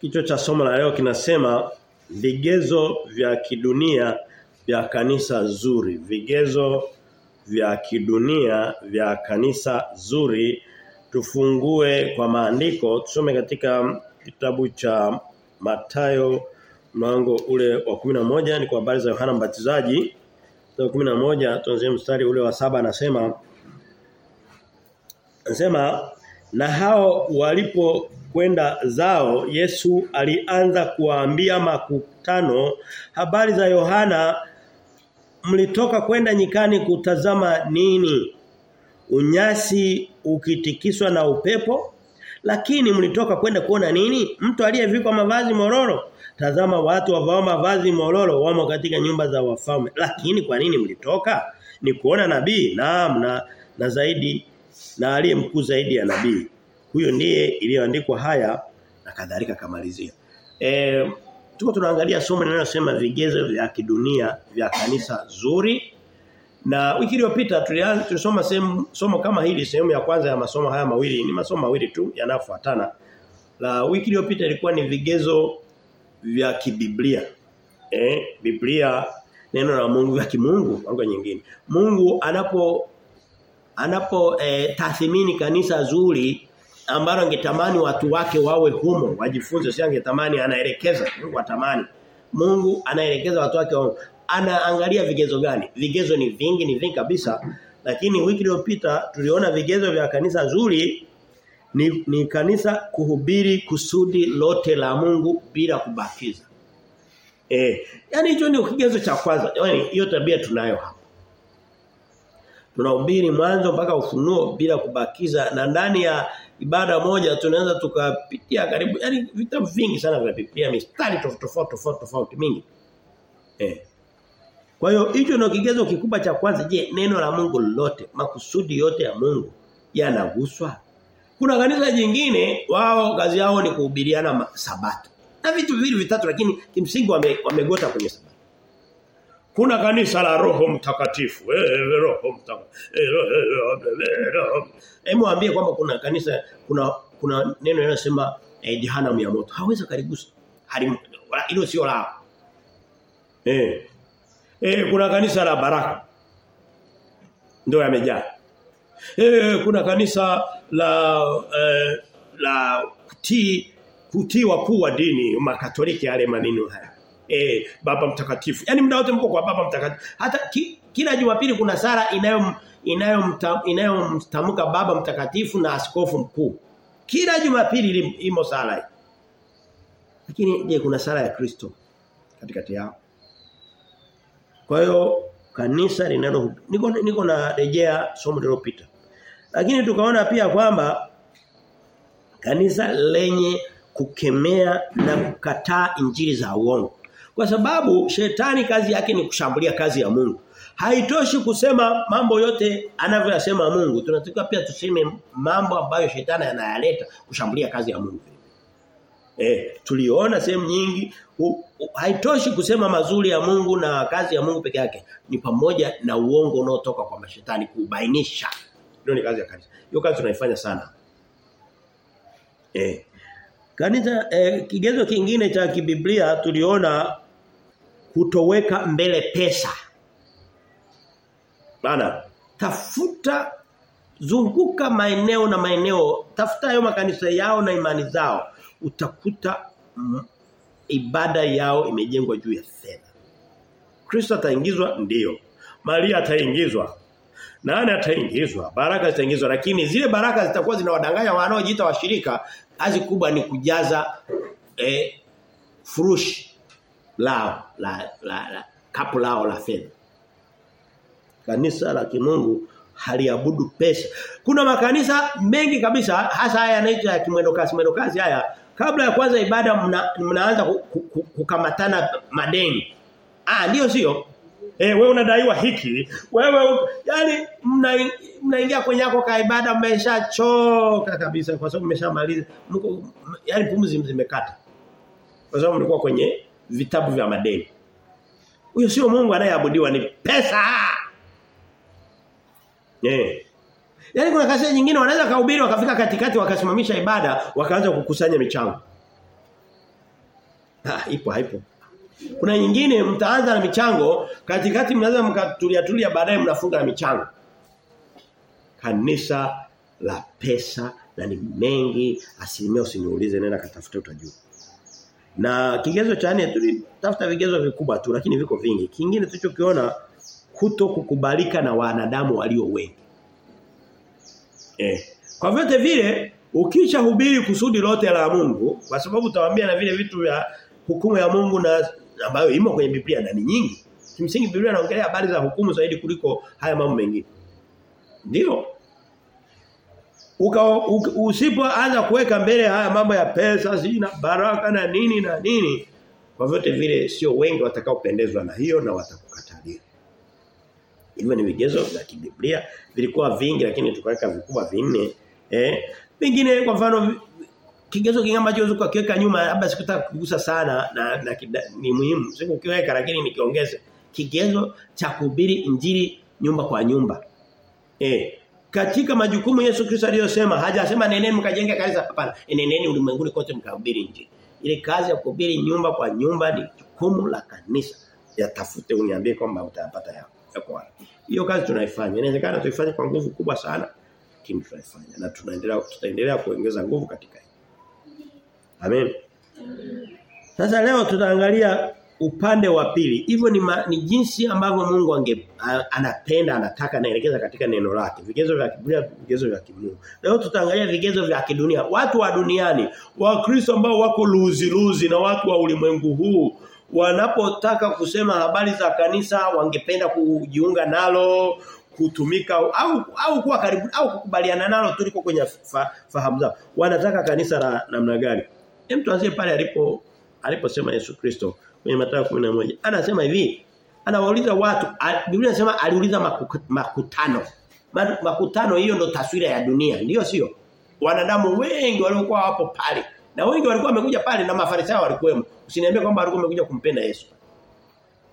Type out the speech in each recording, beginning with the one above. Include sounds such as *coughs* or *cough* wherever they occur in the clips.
Kichwa cha somo la leo kinasema vigezo vya kidunia vya kanisa zuri. Vigezo vya kidunia vya kanisa zuri. Tufungue kwa maandiko tusome katika kitabu cha Matayo mlango ule wa 11 ni kwa habari za Yohana Mbatizaji. Mstari 11 tuanze mstari ule wa saba anasema anasema na hao walipo kwenda zao Yesu alianza kuwaambia makutano habari za Yohana mlitoka kwenda nyikani kutazama nini? Unyasi ukitikiswa na upepo? Lakini mlitoka kwenda kuona nini? Mtu aliyevikwa mavazi mororo? Tazama watu wavao mavazi mororo wamo katika nyumba za wafalme. Lakini kwa nini mlitoka? Ni kuona nabii? Naam na, na zaidi na aliyemkuu zaidi ya nabii huyo ndiye iliyoandikwa haya na kadhalika kamalizia. Eh tuko tunaangalia somo linalosema vigezo vya kidunia vya kanisa zuri. Na wiki iliyopita tulisoma sehemu somo kama hili sehemu ya kwanza ya masomo haya mawili ni masomo mawili tu yanayofuatana. La wiki iliyopita ilikuwa ni vigezo vya kibiblia. Eh Biblia neno la Mungu vya kimungu kwa nyingine. Mungu anapo anapo eh, tathmini kanisa zuri ambalo angetamani watu wake wawe humo wajifunze. Si angetamani anaelekeza Mungu atamani. Mungu anaelekeza watu wake wawe. Anaangalia vigezo gani? Vigezo ni vingi ni vingi kabisa. Lakini wiki iliyopita tuliona vigezo vya kanisa zuri. Ni, ni kanisa kuhubiri kusudi lote la Mungu bila kubakiza eh yani hicho ndio kigezo cha kwanza. Yani hiyo tabia tunayo hapa. Tunahubiri mwanzo mpaka ufunuo bila kubakiza. Na ndani ya ibada moja tunaweza tukapitia karibu yani vitabu vingi sana Biblia mistari tofauti tofauti tofauti mingi. Eh. Kwa hiyo hicho ndio kigezo kikubwa cha kwanza. Je neno la Mungu lolote makusudi yote ya Mungu yanaguswa? Kuna kanisa jingine wao kazi yao ni kuhubiriana sabato. Na vitu viwili vitatu lakini kimsingi wame, kwenye sabato kuna kanisa la Roho Mtakatifu. Eh Roho Mtakatifu. Hebu waambie kwamba kuna kanisa kuna kuna neno linasema eh, jehanamu ya moto. Hawezi karigusa. Hilo sio lao. Eh. Eh kuna kanisa la baraka. Ndio yamejaa. Eh kuna kanisa la eh, la kutii kutii wakuu wa dini makatoliki yale maneno haya eh baba mtakatifu. Yaani muda wote mko kwa baba mtakatifu. Hata ki, kila Jumapili kuna sala inayo inayomtamka inayo baba mtakatifu na askofu mkuu. Kila Jumapili imo sala. Lakini je kuna sala ya Kristo katikati yao? Kwa hiyo kanisa linalo niko niko na rejea somo lililopita. Lakini tukaona pia kwamba kanisa lenye kukemea na kukataa injili za uongo. Kwa sababu shetani kazi yake ni kushambulia kazi ya Mungu. Haitoshi kusema mambo yote anavyoyasema Mungu. Tunatakiwa pia tuseme mambo ambayo shetani anayaleta kushambulia kazi ya Mungu. Eh, tuliona sehemu nyingi u, u, haitoshi kusema mazuri ya Mungu na kazi ya Mungu peke yake. Ni pamoja na uongo unaotoka kwa mashetani kubainisha. Ndio ni kazi ya kanisa. Hiyo kazi tunaifanya sana. Eh. Kanisa eh, kigezo kingine cha kibiblia tuliona kutoweka mbele pesa. Bana, tafuta zunguka maeneo na maeneo, tafuta hayo makanisa yao na imani zao. Utakuta mm, ibada yao imejengwa juu ya fedha. Kristo ataingizwa ndiyo. Maria ataingizwa. Nani ataingizwa? Baraka zitaingizwa lakini zile baraka zitakuwa zinawadanganya wanaojiita washirika. Kazi kubwa ni kujaza eh, furushi lao la, la, la kapu lao la fedha. Kanisa la kimungu haliabudu pesa. Kuna makanisa mengi kabisa hasa haya yanaitwa ya kimwendo kasi mwendo kasi haya kabla ya kwanza ibada mna, mnaanza kukamatana madeni. Ah ndio sio? Eh wewe unadaiwa hiki. Wewe yani mnaingia mna kwenye yako ka ibada mmeshachoka kabisa kwa sababu mmeshamaliza. Yani pumzi zimekata. Kwa sababu mlikuwa kwenye vitabu vya madeni. Huyo sio Mungu anayeabudiwa ni pesa. Eh. Yaani kuna kanisa nyingine wanaweza kuhubiri wakafika katikati wakasimamisha ibada wakaanza kukusanya michango. Ha, ipo haipo. Kuna nyingine mtaanza na michango, katikati mnaweza mkatulia tulia baadaye mnafunga na michango. Kanisa la pesa na ni mengi, asilimia usiniulize nenda katafute utajua. Na kigezo cha nne tulitafuta vigezo vikubwa tu lakini viko vingi. Kingine tulichokiona kuto kukubalika na wanadamu walio wengi. Eh. Kwa vyote vile ukisha hubiri kusudi lote la Mungu kwa sababu utawaambia na vile vitu vya hukumu ya Mungu na ambayo imo kwenye Biblia ndani nyingi. Kimsingi Biblia inaongelea habari za hukumu zaidi kuliko haya mambo mengine. Ndio. Usipoanza kuweka mbele haya mambo ya pesa, zina baraka na nini na nini, kwa vyote vile sio wengi watakaopendezwa na hiyo na watakukatalia. Hivyo ni vigezo vya kibiblia vilikuwa vingi lakini tukaweka vikubwa vinne. Eh? Vingine kwa mfano kigezo kingine ambacho unaweza kukiweka nyuma labda sikutaka kugusa sana na, na kida, ni muhimu. Sikukiweka lakini nikiongeza kigezo cha kuhubiri injili nyumba kwa nyumba. Eh, katika majukumu Yesu Kristo aliyosema hajasema neneni mkajenge kanisa. Hapana. Neneni ulimwenguni kote mkahubiri injili. Ile kazi ya kuhubiri nyumba kwa nyumba ni jukumu la kanisa. Yatafute uniambie kwamba utayapata yako wapi. Hiyo kazi tunaifanya. Inawezekana tuifanye kwa nguvu kubwa sana lakini tunaifanya na tunaendelea tutaendelea kuongeza nguvu katika hiyo amen. Sasa leo tutaangalia upande wa pili. Hivyo ni, ni jinsi ambavyo Mungu ange anapenda anataka anaelekeza katika neno lake. Vigezo vya Biblia, vigezo vya kimungu. Leo tutaangalia vigezo vya kidunia. Watu wa duniani, Wakristo ambao wako luzi luzi na watu wa ulimwengu huu wanapotaka kusema habari za kanisa wangependa kujiunga nalo kutumika au au kuwa karibu au kukubaliana nalo tuliko kwenye fa, fahamu zao. Wanataka kanisa la namna gani? Hem tuanzie pale alipo aliposema Yesu Kristo kwenye Mathayo 11. Anasema hivi, anawauliza watu, Biblia inasema aliuliza makutano. Makutano hiyo ndo taswira ya dunia, ndio sio? Wanadamu wengi waliokuwa hapo pale. Na wengi walikuwa wamekuja pale na mafarisayo walikuwemo. Usiniambie kwamba walikuwa wamekuja kumpenda Yesu.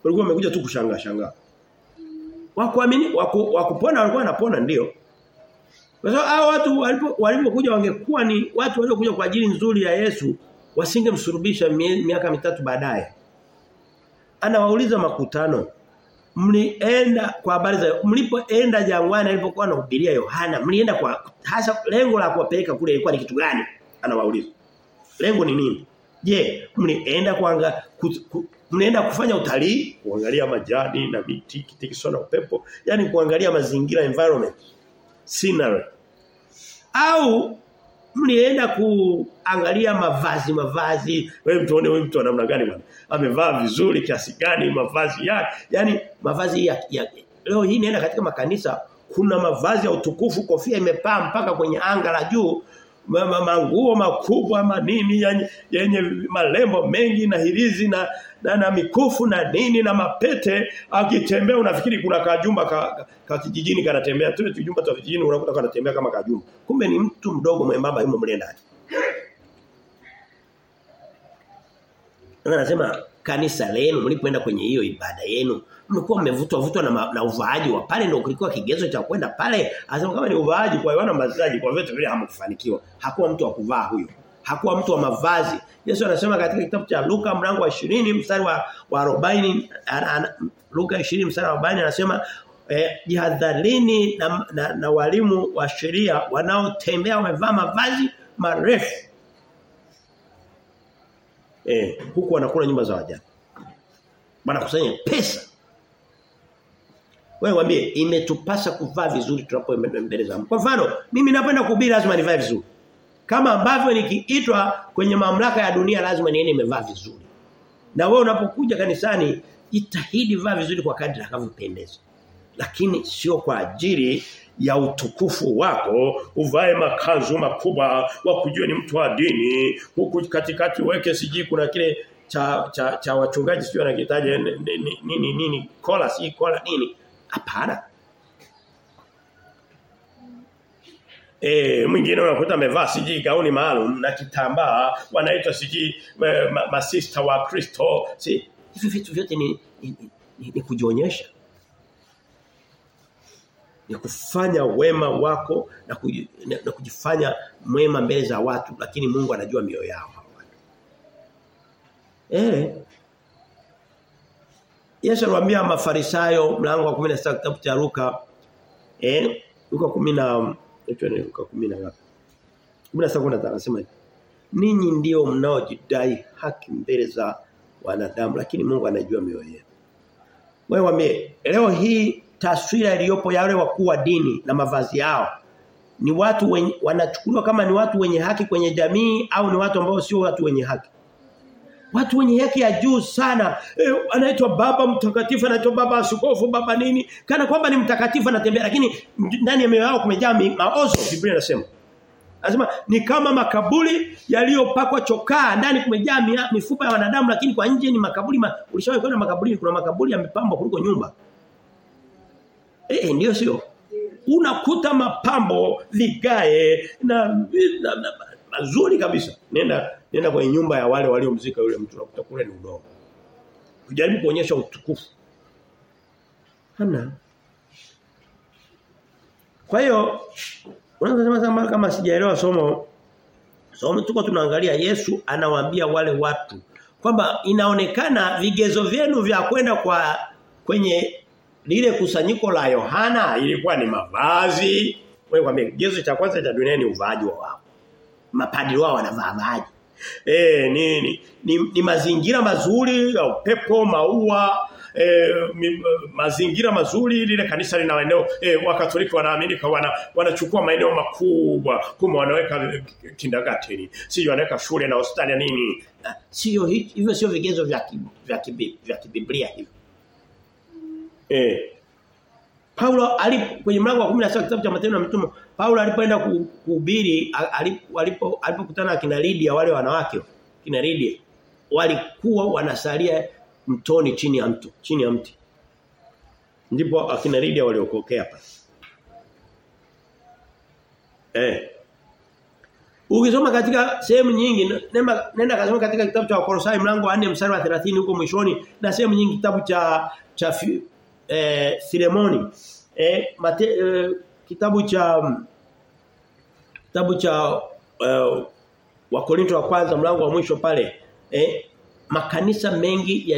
Walikuwa wamekuja tu kushangaa shangaa. Wakuamini waku, wakupona walikuwa wanapona ndio. Kwa sababu hao watu walipo walipokuja wangekuwa ni watu waliokuja kwa ajili nzuri ya Yesu wasingemsurubisha miaka mitatu baadaye. Anawauliza makutano. Mlienda kwa habari za mlipoenda jangwani alipokuwa anahubiria Yohana, mlienda kwa hasa lengo la kuwapeleka kule ilikuwa ni kitu gani? Anawauliza. Lengo ni nini? Je, mlienda kuanga ku, mlienda kufanya utalii, kuangalia majani na miti kitikiswa na upepo, yani kuangalia mazingira environment, scenery. Au mlienda kuangalia mavazi mavazi. Wewe mtuone wewe mtu namna gani bwana? Amevaa vizuri kiasi gani mavazi yake yani mavazi ya, ya leo hii nienda katika makanisa kuna mavazi ya utukufu kofia imepaa mpaka kwenye anga la juu manguo makubwa manini yenye, malembo mengi na hirizi na, na na mikufu na nini na mapete. Akitembea unafikiri kuna kajumba ka, ka, kijijini kanatembea tu tujumba tu kijijini unakuta kanatembea kama kajumba. Kumbe ni mtu mdogo mwembamba yumo mle ndani. Anasema kanisa lenu mlipoenda kwenye hiyo ibada yenu mlikuwa mmevutwa vutwa na, na uvaaji wa pale ndio kulikuwa kigezo cha kwenda pale. Anasema kama ni uvaaji kwa Yohana Mbatizaji kwa vyote vile hamkufanikiwa. Hakuwa mtu wa kuvaa huyo. Hakuwa mtu wa mavazi. Yesu anasema katika kitabu cha Luka mlango wa 20 mstari wa, wa 40 Luka 20 mstari wa 40 anasema eh, jihadharini na, na, na walimu wa sheria wanaotembea wamevaa mavazi marefu. Eh huku wanakula nyumba za wajane. Wanakusanya pesa wewe mwambie imetupasa kuvaa vizuri tunapoenda mbele za Mungu. Kwa mfano, mimi napenda kuhubiri lazima nivae vizuri. Kama ambavyo nikiitwa kwenye mamlaka ya dunia lazima niende nimevaa vizuri. Na wewe unapokuja kanisani jitahidi vaa vizuri kwa kadri utakavyopendeza. Lakini sio kwa ajili ya utukufu wako uvae makanzu makubwa wa kujua ni mtu wa dini huku katikati weke siji kuna kile cha cha, cha wachungaji sio anakitaja nini nini nini kola si kola nini hapana Eh mwingine unakuta amevaa siji gauni maalum na kitambaa wanaitwa siji masista ma, wa Kristo. Si hivi vitu vyote ni, ni, ni, ni kujionyesha. Ni kufanya wema wako na, kuj, na, na kujifanya mwema mbele za watu lakini Mungu anajua mioyo yao. Eh. Yesu aliwaambia Mafarisayo mlango wa 16 kitabu cha Luka eh Luka 10 na hicho ni Luka 10 na ngapi? 16 anasema hivi. Ninyi ndio mnaojidai haki mbele za wanadamu lakini Mungu anajua mioyo yenu. Wewe wame leo hii taswira iliyopo ya wale wakuu wa dini na mavazi yao ni watu wenye, wanachukuliwa kama ni watu wenye haki kwenye jamii au ni watu ambao sio watu wenye haki. Watu wenye yake ya juu sana e, anaitwa baba mtakatifu anaitwa baba askofu baba nini kana kwamba ni mtakatifu anatembea lakini ndani ya mioyo yao kumejaa maozo Biblia inasema Anasema ni kama makaburi yaliyopakwa chokaa ndani kumejaa mifupa ya wanadamu lakini kwa nje ni makaburi ma, ulishawahi kwenda makaburi kuna makaburi yamepambwa kuliko nyumba. Eh ndio sio. Unakuta mapambo vigae na, na, na mazuri kabisa. Nenda nenda kwenye nyumba ya wale waliomzika yule mtu na kule ni udongo. Kujaribu kuonyesha utukufu. Hana. Kwa hiyo Unaweza sema kama sijaelewa somo somo tuko tunaangalia Yesu anawaambia wale watu kwamba inaonekana vigezo vyenu vya kwenda kwa kwenye lile kusanyiko la Yohana ilikuwa ni mavazi. Wewe kwambie kigezo cha kwanza cha dunia ni uvaaji wa wao. Mapadri wao wanavaa maji. Eh ni, ni, ni, ni mazingira mazuri, ya upepo, maua, e, mazingira mazuri lile kanisa lina maeneo e, wakatoliki wanaamini kwa wana wanachukua maeneo makubwa. Kama wanaweka kindergarten sio wanaweka shule na hospitali nini. Sio hivyo sio vigezo vya vya kibiblia hivyo eh Paulo alipo kwenye mlango wa 16 kitabu cha Matendo na Mitume Paulo alipoenda kuhubiri alipo alipokutana na kina Lydia wale wanawake kina Lydia walikuwa wanasalia mtoni chini ya mto chini ya mti. Ndipo akina Lydia waliokokea pale. Eh. Ukisoma katika sehemu nyingi nenda nenda kasoma katika kitabu cha Wakolosai mlango wa 4 mstari wa 30 huko mwishoni na sehemu nyingi kitabu cha cha eh Filemoni eh, mate, eh kitabu cha kitabu cha eh, Wakorinto wa kwanza mlango wa mwisho pale eh makanisa mengi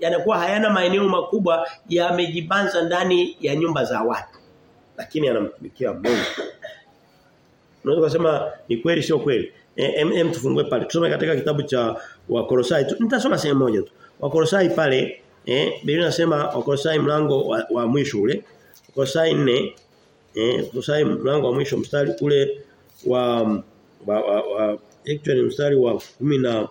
yanakuwa ya, ya hayana maeneo makubwa yamejibanza ndani ya nyumba za watu. Lakini anamtumikia Mungu. Unaweza kusema ni kweli sio kweli? Em tufungue pale. Tusome katika kitabu cha Wakolosai nitasoma sehemu moja tu. Wakolosai pale eh Biblia inasema Wakolosai mlango wa, wa mwisho ule Wakolosai 4 eh Wakolosai mlango wa mwisho mstari ule wa wa, wa, wa actually mstari wa 10 na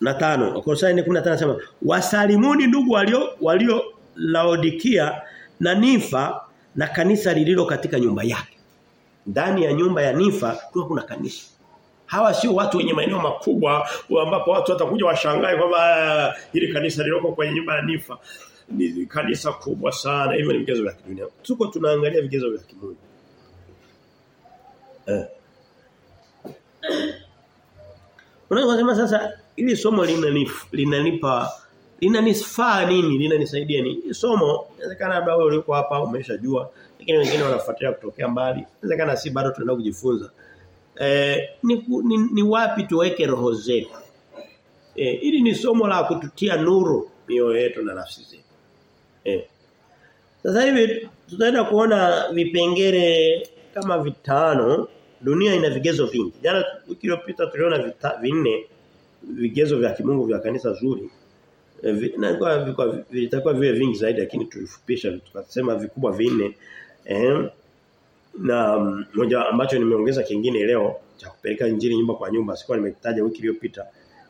na tano Wakolosai 4:15 anasema wasalimuni ndugu walio walio Laodikia na Nifa na kanisa lililo katika nyumba yake. Ndani ya nyumba ya Nifa kuna kanisa. Hawa sio watu wenye maeneo makubwa ambapo watu watakuja washangae kwamba hili kanisa liloko kwenye nyumba ya Nifa ni kanisa kubwa sana. Hivyo ni vigezo vya kidunia. Tuko tunaangalia vigezo vya kimungu. Eh. Unaweza kusema sasa ili somo linanipa linanipa linanisifaa nini linanisaidia nini somo inawezekana labda wewe uliko hapa umeshajua lakini wengine wanafuatilia kutokea mbali inawezekana si bado tunaenda kujifunza eh ni, ni, ni wapi tuweke roho zetu? Eh ili ni somo la kututia nuru mioyo yetu na nafsi zetu. Eh. Sasa hivi tutaenda kuona vipengele kama vitano. Dunia ina vigezo vingi. Jana wiki iliyopita tuliona vinne vigezo vya kimungu vya kanisa zuri. Na vilitakuwa viwe vingi zaidi lakini tulifupisha tukasema vikubwa vinne. Eh, na moja ambacho nimeongeza kingine leo cha kupeleka injili nyumba kwa nyumba sikuwa nimekitaja wiki iliyopita.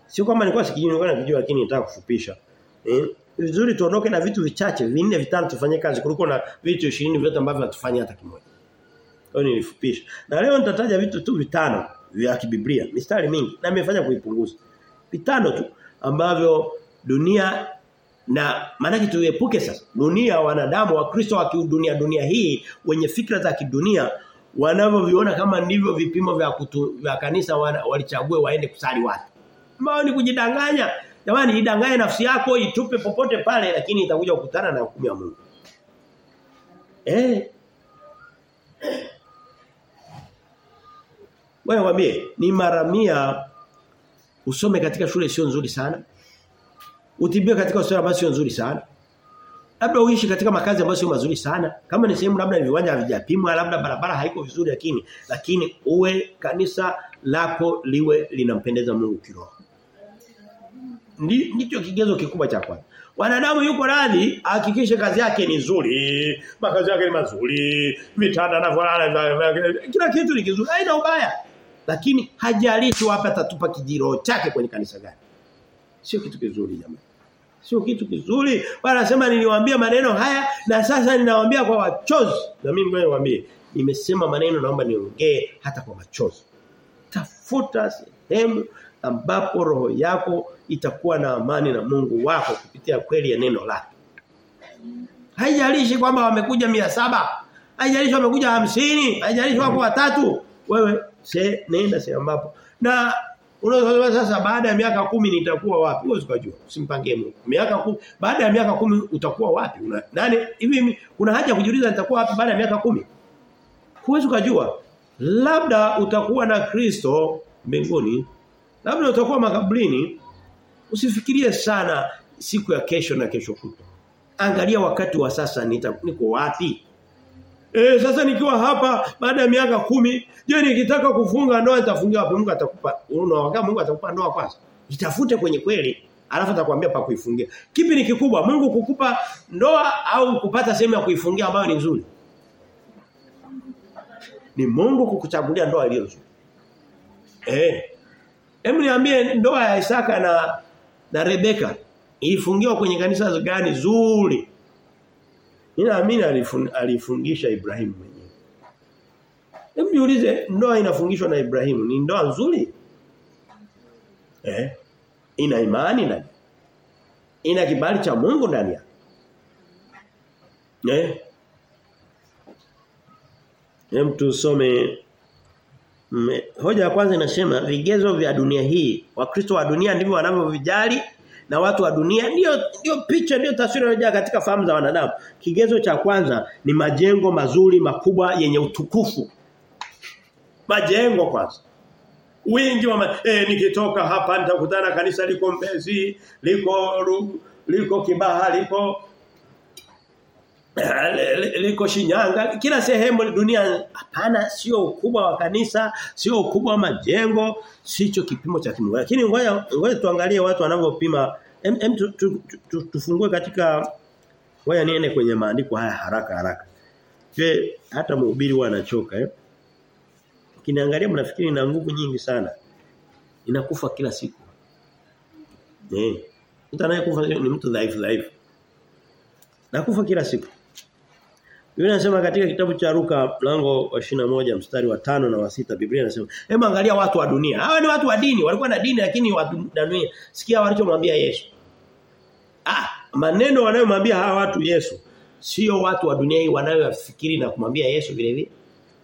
Sio kama nilikuwa sikijui nilikuwa nakijua lakini nitaka kufupisha. Eh vizuri tuondoke na vitu vichache vinne vitano tufanye kazi. Kuliko na vitu 20 vyote ambavyo hatufanyi hata kimoja. Kwa nilifupisha. Na leo nitataja vitu tu vitano vya kibiblia mistari mingi na nimefanya kuipunguza. Vitano tu ambavyo dunia na maanake tuepuke sasa. Dunia wanadamu wa Kristo wa kidunia dunia hii wenye fikra za kidunia wanavyoviona kama ndivyo vipimo vya kutu, vya kanisa walichague waende kusali wapi. Ambao ni kujidanganya. Jamani idanganye nafsi yako itupe popote pale lakini itakuja kukutana na hukumu ya Mungu. Eh? Wewe wambie ni maramia Usome katika shule sio nzuri sana. Utibie katika hospitali ambayo sio nzuri sana. Labda uishi katika makazi ambayo sio mazuri sana. Kama ni sehemu labda viwanja havijapimwa, labda barabara haiko vizuri lakini lakini uwe kanisa lako liwe linampendeza Mungu kiroho. Ndicho kigezo kikubwa cha kwanza. Wanadamu yuko radhi hakikishe kazi yake ni nzuri, makazi yake ni mazuri, vitanda na volana kila kitu ni kizuri. Haina ubaya. Lakini hajalishi wapi atatupa kijiro chake kwenye kanisa gani. Sio kitu kizuri jamani. Sio kitu kizuri. Bwana anasema niliwaambia maneno haya na sasa ninawaambia kwa wachozi. Na mimi ngoja niwaambie, nimesema maneno naomba niongee hata kwa machozi. Tafuta sehemu ambapo roho yako itakuwa na amani na Mungu wako kupitia kweli ya neno lake. Haijalishi kwamba wamekuja mia saba haijalishi wamekuja hamsini haijalishi wako watatu, wewe se nenda sehemu ambapo. Na unaweza sasa baada ya miaka kumi nitakuwa wapi? Huwezi kujua. Usimpangie Mungu. Miaka kumi, baada ya miaka kumi utakuwa wapi? Una, nani hivi kuna haja kujiuliza nitakuwa wapi baada ya miaka kumi? Huwezi kujua. Labda utakuwa na Kristo mbinguni labda utakuwa makaburini usifikirie sana siku ya kesho na kesho kutwa angalia wakati wa sasa nita, niko wapi eh sasa nikiwa hapa baada ya miaka kumi je nikitaka kufunga ndoa nitafungia wapi? Mungu atakupa unaona Mungu atakupa ndoa kwanza? Itafute kwenye kweli alafu atakwambia pa kuifungia. Kipi ni kikubwa? Mungu kukupa ndoa au kupata sehemu ya kuifungia ambayo ni nzuri? Ni Mungu kukuchagulia ndoa iliyo nzuri. Eh Hebu niambie ndoa ya Isaka na na Rebeka ilifungiwa kwenye kanisa gani zuri? Ninaamini alifundisha Ibrahimu mwenyewe. Hebu niulize ndoa inafungishwa na Ibrahimu ni ndoa nzuri? Eh? Ina imani ndani. Ina kibali cha Mungu ndani yake. Eh? Hem tusome Me, hoja ya kwanza inasema vigezo vya dunia hii wakristo wa dunia ndivyo wanavyovijali na watu wa dunia. Ndio ndio picha ndio taswira inayojaa katika fahamu za wanadamu. Kigezo cha kwanza ni majengo mazuri makubwa yenye utukufu. Majengo kwanza. Wingi wa eh, nikitoka hapa nitakutana kanisa liko Mbezi liko liko Kibaha liko liko Shinyanga. Kila sehemu dunia. Hapana sio ukubwa wa kanisa sio ukubwa wa majengo sicho kipimo cha kimungu lakini ngoja ngoja tuangalie watu wanavyopima em, em tu, tu, tu, tu, tufungue katika waya niene kwenye maandiko haya haraka haraka. Je hata mhubiri huwa anachoka eh? Kinaangalia mnafikiri ina nguvu nyingi sana. Inakufa kila siku. Eh. Mtu anayekufa ni mtu dhaifu dhaifu. Nakufa kila siku Biblia inasema katika kitabu cha Luka mlango wa moja mstari wa tano na wa sita Biblia inasema hebu angalia watu wa dunia. Hawa ni watu wa dini, walikuwa na dini lakini wa dunia. Sikia walichomwambia Yesu. Ah, maneno wanayomwambia hawa watu Yesu sio watu wa dunia hii wanayofikiri na kumwambia Yesu vile vile.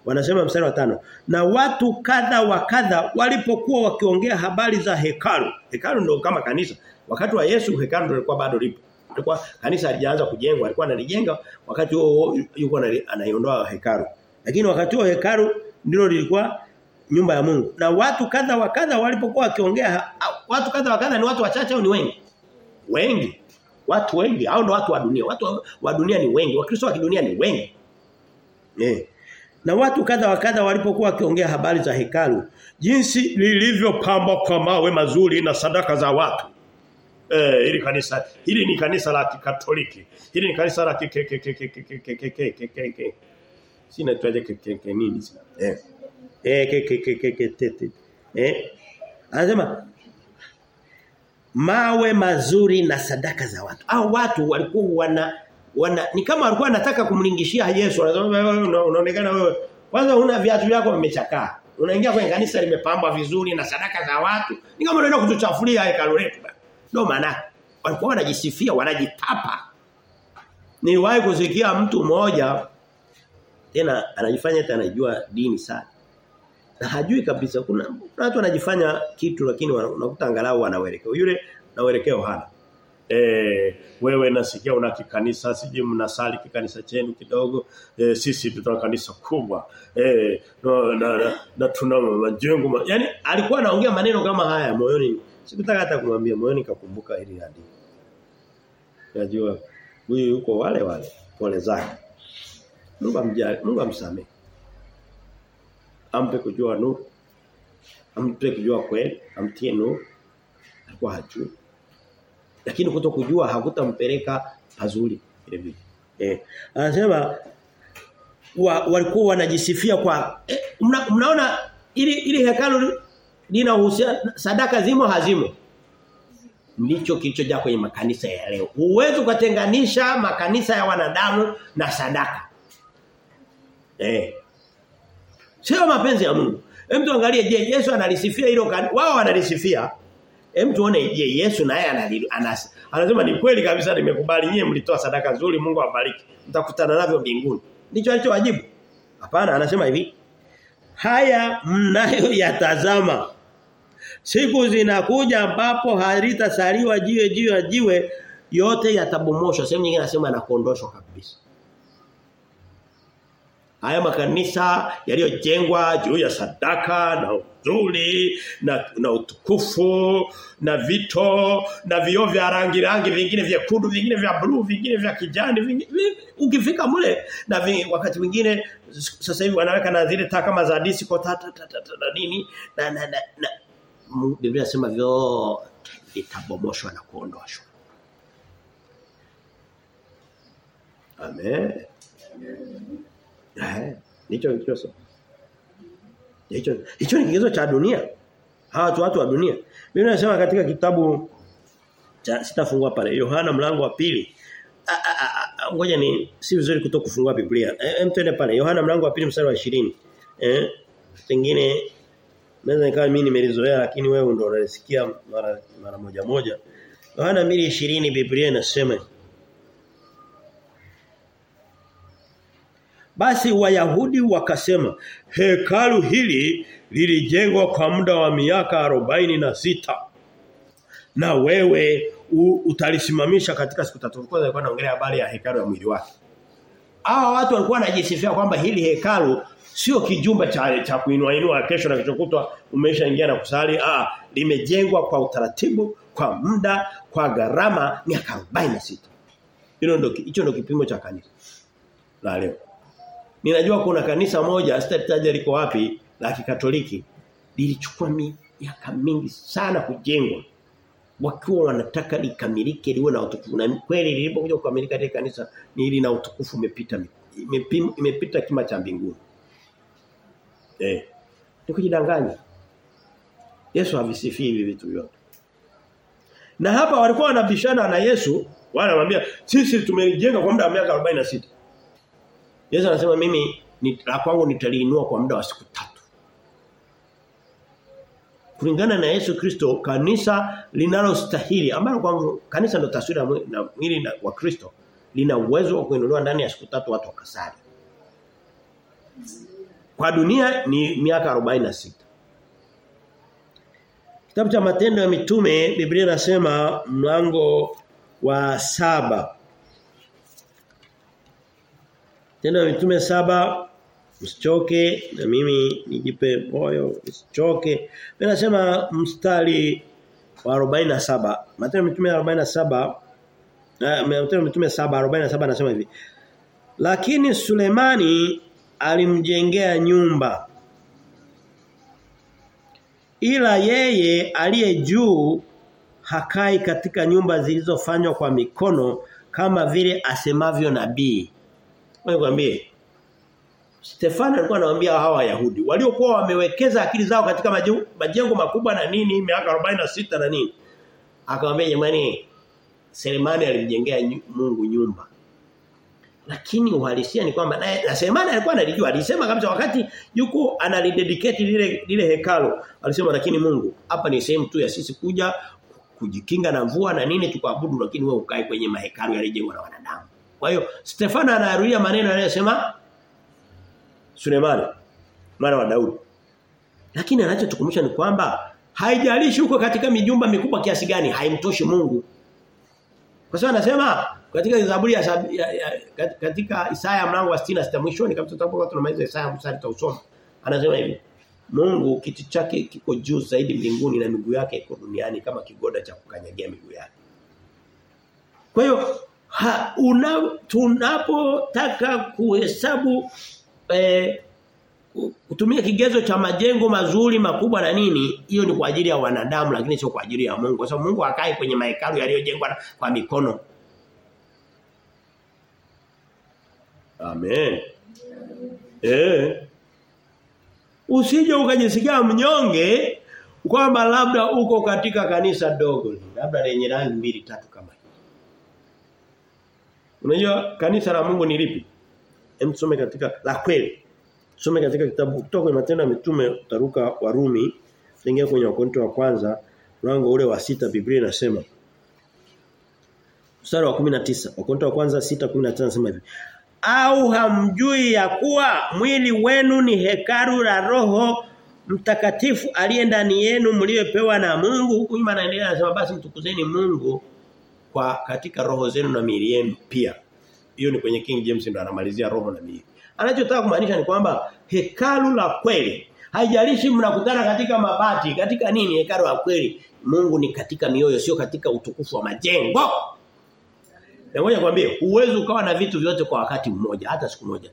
Wanasema mstari wa tano na watu kadha wa kadha walipokuwa wakiongea habari za hekalu. Hekalu ndio kama kanisa. Wakati wa Yesu hekalu ndio lilikuwa bado lipo. Alikuwa kanisa halijaanza kujengwa, alikuwa analijenga wakati huo yuko anaiondoa hekalu. Lakini wakati huo hekalu ndilo lilikuwa nyumba ya Mungu. Na watu kadha wa kadha walipokuwa wakiongea watu kadha wa kadha ni watu wachache au ni wengi? Wengi. Watu wengi au ndo watu wa dunia. Watu wa dunia ni wengi, Wakristo wa kidunia ni wengi. Eh. Na watu kadha wa kadha walipokuwa wakiongea habari za hekalu, jinsi lilivyopambwa kwa mawe mazuri na sadaka za watu. Eh, hili kanisa, hili ni kanisa la Kikatoliki. Hili ni kanisa la Sina tuaje kekeke nini sina. Eh. Eh keke Eh. Anasema mawe mazuri na sadaka za watu. Au watu walikuwa wana wana ni kama walikuwa wanataka kumlingishia Yesu. Anasema unaonekana wewe kwanza una viatu vyako vimechakaa. Unaingia kwenye kanisa limepambwa vizuri na sadaka za watu. Ni kama unaenda kutuchafulia hekalu letu. Ndio maana walikuwa wanajisifia, wanajitapa. Niliwahi kusikia mtu mmoja tena anajifanya tena anajua dini sana. Na hajui kabisa kuna, watu wanajifanya kitu lakini unakuta angalau wanaelekea. Yule na uelekeo hana. Eh, wewe nasikia una kikanisa siji mnasali kikanisa chenu kidogo e, sisi tuna kanisa kubwa e, na, na, na, na tuna majengo ma... yani alikuwa anaongea maneno kama haya moyoni sikutaka hata kumwambia moyoni kakumbuka hili hadi najua huyu yuko wale wale pole zake. Mungu amjali Mungu amsamehe. Ampe kujua nuru. Ampe kujua kweli. Amtie nuru. Alikuwa hajui. Lakini kuto kujua hakutampeleka pazuri vile vile. Eh anasema wa, walikuwa wanajisifia kwa eh, mna, mnaona ili ili hekalu linahusiana sadaka zimo hazimo ndicho kilichojaa kwenye makanisa ya leo huwezi kutenganisha makanisa ya wanadamu na sadaka eh sio mapenzi ya Mungu hem tuangalie je Yesu analisifia hilo wao wanalisifia Hem tuone je Yesu naye anasema ni kweli kabisa nimekubali nyie mlitoa sadaka nzuri Mungu awabariki. Mtakutana navyo mbinguni. Ndicho alichowajibu. Hapana anasema hivi. Haya mnayo yatazama. Siku zinakuja ambapo halitasaliwa jiwe jiwe jiwe yote yatabomoshwa. Sehemu nyingine anasema yanakondoshwa kabisa. Haya makanisa yaliyojengwa juu ya sadaka na uzuri na, na utukufu na vito na vioo vya rangi rangi vingine vyekundu vingine vya bluu vingine vya kijani vingine ukifika mule na vi, wakati mwingine sasa hivi wanaweka na zile taka kama za disco tata tata na nini na na, na, na Biblia inasema vyote vitabomoshwa na kuondoshwa. Amen. Eh, hicho hicho Hicho hicho ni kigezo cha dunia. Hawa watu wa dunia. Biblia inasema katika kitabu cha sitafungua pale Yohana mlango wa pili. Ngoja ni si vizuri kutoka kufungua Biblia. Hem twende pale Yohana mlango wa pili mstari wa 20. Eh? Pengine naweza nikawa mimi nimelizoea lakini wewe ndio unalisikia mara mara moja moja. Yohana 2:20 Biblia inasema Basi Wayahudi wakasema hekalu hili lilijengwa kwa muda wa miaka arobaini na sita na wewe utalisimamisha katika siku tatu. Kwanza alikuwa anaongelea habari ya hekalu ya mwili wake. Hao watu walikuwa wanajisifia kwamba hili hekalu sio kijumba cha cha kuinua inua kesho na kichokutwa umeshaingia na kusali. Ah, limejengwa kwa utaratibu, kwa muda, kwa gharama miaka 46. Hilo ndio hicho ndio kipimo cha kanisa. La leo. Ninajua kuna kanisa moja sitataja liko wapi la Kikatoliki lilichukua miaka mingi sana kujengwa wakiwa wanataka likamilike liwe na utukufu na kweli lilipokuja kukamilika ile kanisa ni lina utukufu umepita imepita kima cha mbinguni eh tukijidanganya Yesu havisifii hivi vitu vyote na hapa walikuwa wanabishana na Yesu wanamwambia sisi tumejenga kwa muda wa miaka 46 Yesu anasema mimi ni la kwangu nitaliinua kwa muda wa siku tatu. Kulingana na Yesu Kristo kanisa linalostahili ambalo kwa kanisa ndo taswira na mwili wa Kristo lina uwezo wa kuinuliwa ndani ya siku tatu watu wakasali. Kwa dunia ni miaka 46. Kitabu cha Matendo ya Mitume Biblia inasema mlango wa saba Tendo ya mitume saba msichoke na mimi nijipe moyo msichoke. Mimi nasema mstari wa 47. Matendo ya mitume 47 na Matendo ya mitume 7 47 anasema hivi. Lakini Sulemani alimjengea nyumba. Ila yeye aliye juu hakai katika nyumba zilizofanywa kwa mikono kama vile asemavyo nabii. Nikwambie Stefano alikuwa anawaambia hawa Wayahudi waliokuwa wamewekeza akili zao katika majengo, majengo makubwa na nini miaka 46 na nini. Akamwambia jamani Selemani alimjengea Mungu nyumba. Lakini uhalisia ni kwamba naye Nasemana alikuwa analijua. Alisema kabisa wakati yuko analidedicate lile lile hekalo. Alisema lakini Mungu hapa ni sehemu tu ya sisi kuja kujikinga na mvua na nini tukaabudu lakini wewe ukae kwenye mahekalu yalijengwa na wanadamu. Kwa hiyo Stefano anarudia maneno anayosema Sulemani mwana wa Daudi. Lakini anachotukumbusha ni kwamba haijalishi uko katika mijumba mikubwa kiasi gani haimtoshi Mungu. Kwa sababu anasema katika Zaburi ya, ya, ya katika Isaya mlango wa 66 mwishoni kabisa tutapokuwa tunamaliza Isaya mstari tutausoma. Anasema hivi. Mungu kiti chake kiko juu zaidi mbinguni na miguu yake iko duniani kama kigoda cha kukanyagia miguu yake. Kwa hiyo una tunapotaka kuhesabu eh, kutumia kigezo cha majengo mazuri makubwa na nini hiyo ni kwa ajili ya wanadamu lakini sio kwa ajili ya Mungu kwa sababu Mungu akai kwenye mahekalu yaliyojengwa kwa mikono Amen. Eh. Usije ukajisikia mnyonge kwamba labda uko katika kanisa dogo labda lenye rangi mbili tatu kama hii. Unajua kanisa la Mungu ni lipi? Hem tusome katika la kweli. Tusome katika kitabu kutoka kwenye matendo ya mitume utaruka Warumi ingia kwenye wakorintho wa kwanza mlango ule wa sita Biblia inasema. Mstari wa 19 Wakorintho wa kwanza 6:19 nasema hivi Au hamjui ya kuwa mwili wenu ni hekaru la roho mtakatifu aliye ndani yenu mliopewa na Mungu? Nyuma anaendelea anasema basi mtukuzeni Mungu kwa katika roho zenu na miili yenu pia. Hiyo ni kwenye King James ndo anamalizia roho na miili. Anachotaka kumaanisha ni kwamba hekalu la kweli haijalishi mnakutana katika mabati katika nini hekalu la kweli Mungu ni katika mioyo sio katika utukufu wa majengo. Na ngoja kwambie uwezo ukawa na vitu vyote kwa wakati mmoja hata siku moja.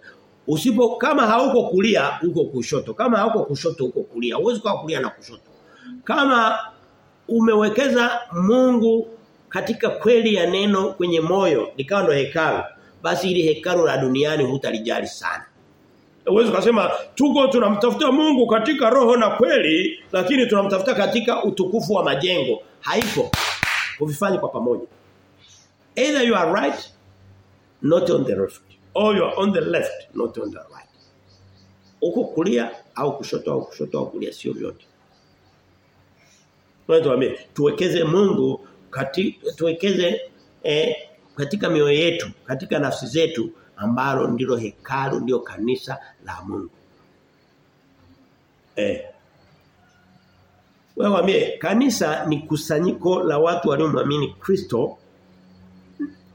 Usipo kama hauko kulia uko kushoto, kama hauko kushoto uko kulia. Uwezo kwa kulia na kushoto. Kama umewekeza Mungu katika kweli ya neno kwenye moyo likawa ndo hekalu basi ili hekalu la duniani hutalijali sana. Uwezo kasema tuko tunamtafuta Mungu katika roho na kweli lakini tunamtafuta katika utukufu wa majengo. Haipo. Uvifanye kwa pamoja. Either you are right not on the left or you are on the left not on the right. Uko kulia au kushoto au kushoto au kulia sio vyote. Tuambie tuwekeze Mungu kati, tuwekeze eh, katika mioyo yetu, katika nafsi zetu ambalo ndilo hekalu ndio kanisa la Mungu. Eh. Wewe wame, kanisa ni kusanyiko la watu waliomwamini Kristo.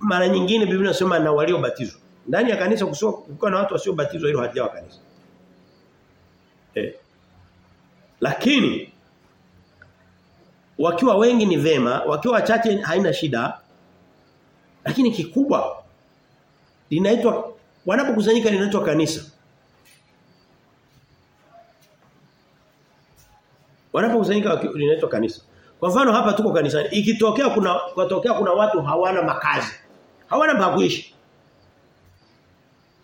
Mara nyingine Biblia inasema na waliobatizwa. Ndani ya kanisa kusiwa na watu wasiobatizwa hilo hajawa kanisa. Eh. Lakini wakiwa wengi ni vema, wakiwa wachache haina shida. Lakini kikubwa linaitwa wanapokusanyika linaitwa kanisa. Wanapokusanyika linaitwa kanisa. Kwa mfano hapa tuko kanisani. Ikitokea kuna kutokea kuna watu hawana makazi. Hawana pa kuishi.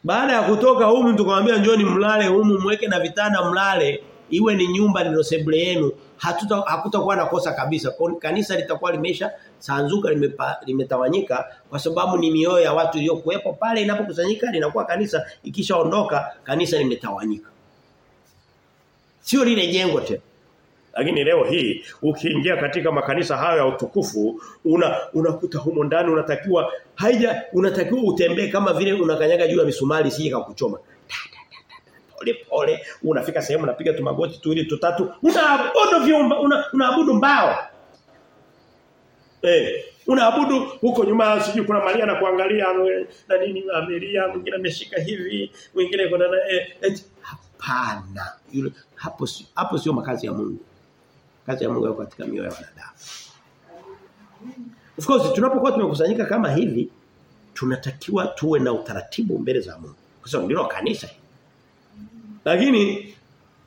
Baada ya kutoka humu tukamwambia njoni mlale humu mweke na vitanda mlale. Iwe ni nyumba ndio sebule yenu. Hatuta hakutakuwa na kosa kabisa. Kanisa litakuwa limesha sanzuka limetawanyika kwa sababu ni mioyo ya watu iliyokuwepo. Pale inapokusanyika linakuwa kanisa. Ikishaondoka kanisa limetawanyika. Sio lile jengo tena lakini leo hii ukiingia katika makanisa hayo ya utukufu una unakuta humo ndani unatakiwa haija unatakiwa utembee kama vile unakanyaga juu ya misumari sije kukuchoma pole pole. Unafika sehemu unapiga tu magoti tu ili tutatu. Unaabudu viumba una, mbao. Eh unaabudu huko nyuma sijui kuna Maria na kuangalia na nini Maria mwingine ameshika hivi mwingine kuna eh, eh, hapana. Yule hapo hapo sio makazi ya Mungu kazi ya Mungu katika mioyo ya wanadamu of course tunapokuwa tumekusanyika kama hivi tunatakiwa tuwe na utaratibu mbele za Mungu kwa sababu ndilo kanisa lakini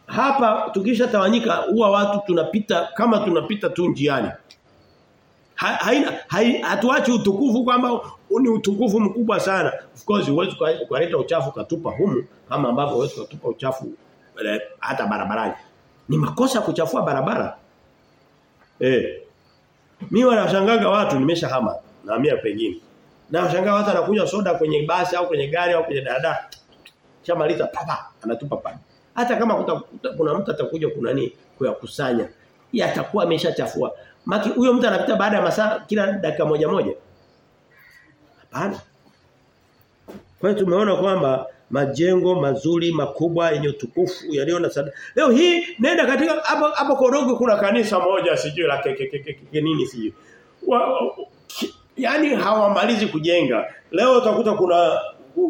hapa tukisha tawanyika huwa watu tunapita kama tunapita tu njiani. Ha, haina hai, hatuachi utukufu kwamba ni utukufu mkubwa sana. Of course huwezi kuleta uchafu katupa humu kama ambavyo huwezi kutupa uchafu eh, hata barabarani. Ni makosa kuchafua barabara. Eh. Mimi wanashangaga watu nimeshahama na hamia pengine. Na washangaa watu anakunywa soda kwenye basi au kwenye gari au kwenye dada. Shamaliza papa anatupa pale. Hata kama kuta, kuta, kuna mtu atakuja kuna nini kuyakusanya. Yeye atakuwa ameshachafua. Maki huyo mtu anapita baada ya masaa kila dakika moja moja. Hapana. Kwa hiyo tumeona kwamba majengo mazuri makubwa yenye utukufu yaliyo na sadaka. Leo hii nenda katika hapo hapo Korogwe kuna kanisa moja sijui la nini sijui. Yaani hawamalizi kujenga. Leo utakuta kuna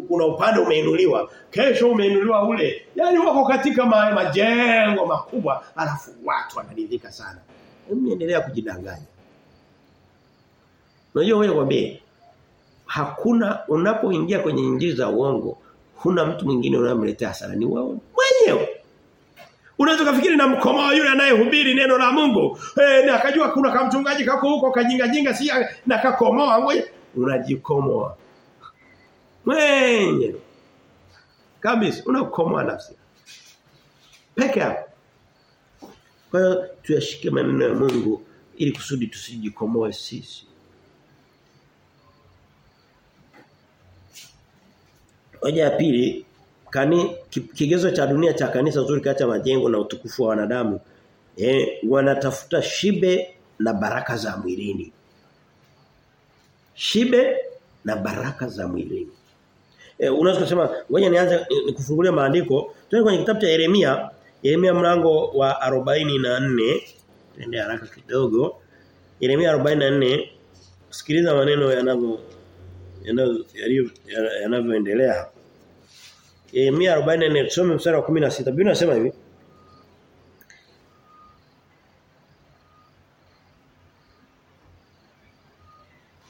kuna upande umeinuliwa, kesho umeinuliwa ule. Yaani wako katika ma, majengo makubwa alafu watu wanaridhika sana. Mimi endelea kujidanganya. Unajua wewe kwambie hakuna unapoingia kwenye injili za uongo huna mtu mwingine unayemletea hasara ni wewe mwenyewe. Unaweza kufikiri na mkomoa yule anayehubiri neno la Mungu. Eh na akajua kuna kamchungaji kako huko kajinga jinga si na kakomoa ngoja unajikomoa. Mwenyewe. Kabisa unakomoa nafsi. Peke yako. Kwa hiyo tuyashike maneno ya Mungu ili kusudi tusijikomoe sisi. Hoja ya pili kani kigezo cha dunia cha kanisa zuri kati ya majengo na utukufu wa wanadamu eh wanatafuta shibe na baraka za mwilini. Shibe na baraka za mwilini. Eh unaweza kusema ngoja nianze nikufungulie maandiko. Tuende kwenye kitabu cha Yeremia, Yeremia mlango wa 44. Twende haraka kidogo. Yeremia 44 sikiliza maneno yanavyo yanavyoendelea hapa. Yeremia 44 tusome mstari wa 16. Biblia inasema hivi.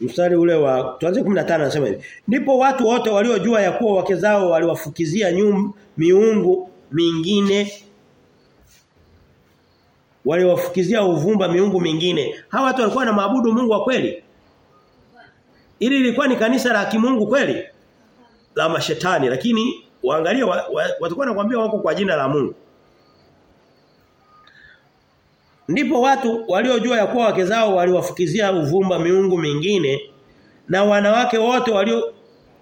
Mstari ule wa tuanze 15 anasema hivi. Ndipo watu wote waliojua ya kuwa wake zao waliwafukizia nyum, miungu mingine waliwafukizia uvumba miungu mingine. Hawa watu walikuwa na maabudu Mungu wa kweli. Ili lilikuwa ni kanisa la kimungu kweli la mashetani lakini waangalie wa, wa, watakuwa nakwambia wako kwa jina la Mungu. Ndipo watu waliojua ya kuwa wake zao waliwafukizia uvumba miungu mingine na wanawake wote walio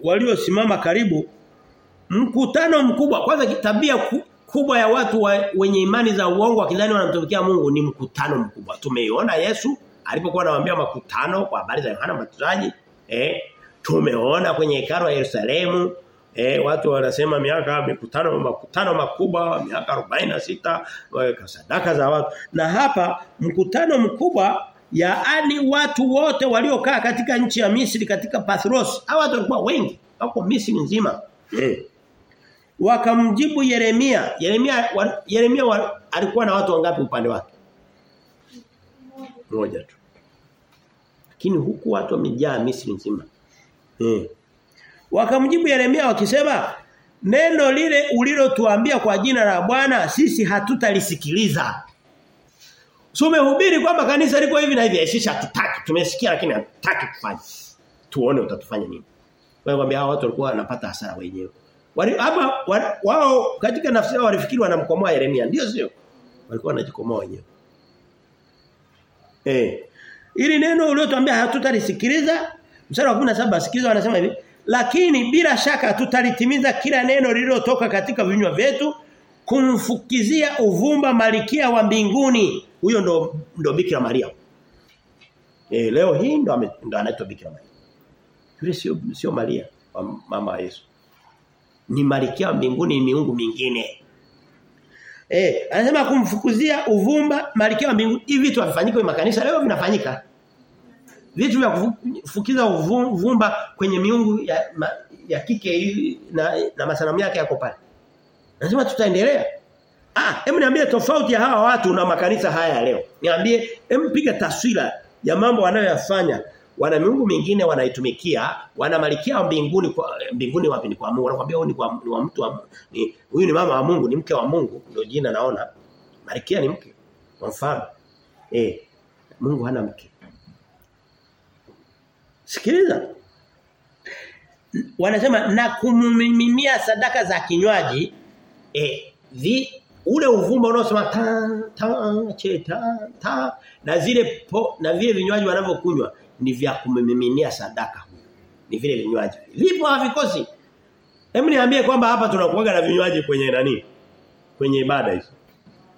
waliosimama karibu mkutano mkubwa kwanza tabia kubwa ya watu wa, wenye imani za uongo wakidhani wanamtumikia Mungu ni mkutano mkubwa. Tumeiona Yesu alipokuwa anawaambia makutano kwa habari za Yohana Mbatizaji eh tumeona kwenye hekalu ya Yerusalemu eh watu wanasema miaka mikutano makutano makubwa miaka 46 sadaka za watu. Na hapa mkutano mkubwa yaani watu wote waliokaa katika nchi ya Misri katika Pathros hawa watu walikuwa wengi wako Misri nzima. Eh wakamjibu Yeremia. Yeremia wa, Yeremia wa, alikuwa na watu wangapi upande wake? Moja tu lakini huku watu wamejaa Misri nzima. Eh. Wakamjibu Yeremia wakisema neno lile ulilotuambia kwa jina la Bwana sisi hatutalisikiliza. Sumehubiri umehubiri kwamba kanisa liko hivi na hivi. Sisi hatutaki. Tumesikia lakini hatutaki kufanya. Tuone utatufanya nini. Hiyo hao watu walikuwa wanapata hasara wenyewe. Wali wao katika nafsi yao walifikiri wanamkomoa Yeremia. Ndio sio? Walikuwa wanajikomoa wenyewe. Eh ili neno uliotuambia hatutalisikiliza. Mstari wa 17 sikiliza wanasema hivi. Lakini bila shaka tutalitimiza kila neno lililotoka katika vinywa vyetu kumfukizia uvumba malikia wa mbinguni. Huyo ndo ndo Bikira Maria. Eh leo hii ndo ndo anaitwa Bikira Maria. Yule sio sio Maria mama Yesu. Ni malikia wa mbinguni ni miungu mingine eh anasema kumfukuzia uvumba malikia wa mbinguni hivi vitu havifanyiki kwenye makanisa leo vinafanyika vitu vya kufukiza uvumba kwenye miungu ya, ma, ya kike na, na masanamu yake yako pale. Anasema tutaendelea. Ah, hebu niambie tofauti ya hawa watu na makanisa haya leo. Niambie, hebu piga taswira ya mambo wanayoyafanya. Wana miungu mingine wanaitumikia, wana malikia mbinguni kwa mbinguni wapi ni kwa Mungu. Wanakuambia huyu ni kwa ni wa mtu wa ni huyu ni mama wa Mungu, ni mke wa Mungu, ndio jina naona. Malikia ni mke. Kwa mfano. Eh, Mungu hana mke. Sikiliza. Wanasema na kumiminia sadaka za kinywaji eh vi ule uvumba unaosema ta ta che ta ta na zile po, na vile vinywaji wanavyokunywa ni vya kumiminia sadaka. Ni vile vinywaji. Lipo havikosi. Hebu niambie kwamba hapa tunakuaga na vinywaji kwenye nani? Kwenye ibada hizo.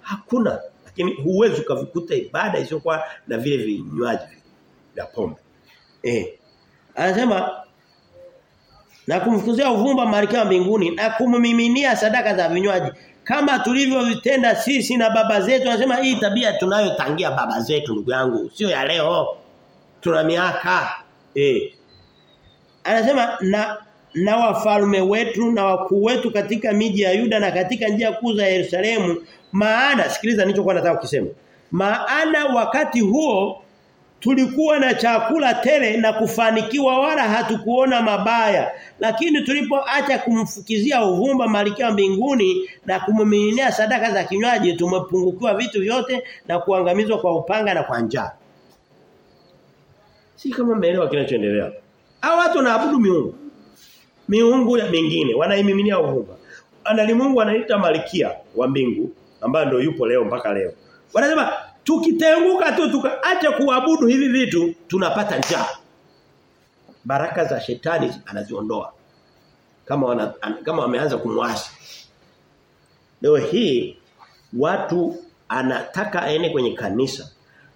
Hakuna. Lakini huwezi ukavikuta ibada hizo kwa na vile vinywaji vya pombe. Eh. Anasema na kumfukuzia uvumba malkia mbinguni na kumiminia sadaka za vinywaji kama tulivyovitenda sisi na baba zetu anasema hii tabia tunayotangia baba zetu ndugu yangu sio ya leo tuna miaka Eh. Anasema na na wafalme wetu na wakuu wetu katika miji ya Yuda na katika njia kuu za Yerusalemu maana sikiliza nilichokuwa nataka kusema maana wakati huo tulikuwa na chakula tele na kufanikiwa wala hatukuona mabaya lakini tulipoacha kumfukizia uvumba malkia mbinguni na kumiminia sadaka za kinywaji tumepungukiwa vitu vyote na kuangamizwa kwa upanga na kwa njaa si kama mmeelewa kinachoendelea. Hao watu wanaabudu miungu. Miungu ya mingine. Wanaimiminia uvumba Analimungu Mungu anaita malkia wa mbingu ambaye ndio yupo leo mpaka leo. Wanasema tukitenguka tu tukaacha kuabudu hivi vitu tunapata njaa. Baraka za shetani anaziondoa. Kama wana, kama wameanza kumwasi. Leo hii watu anataka aende kwenye kanisa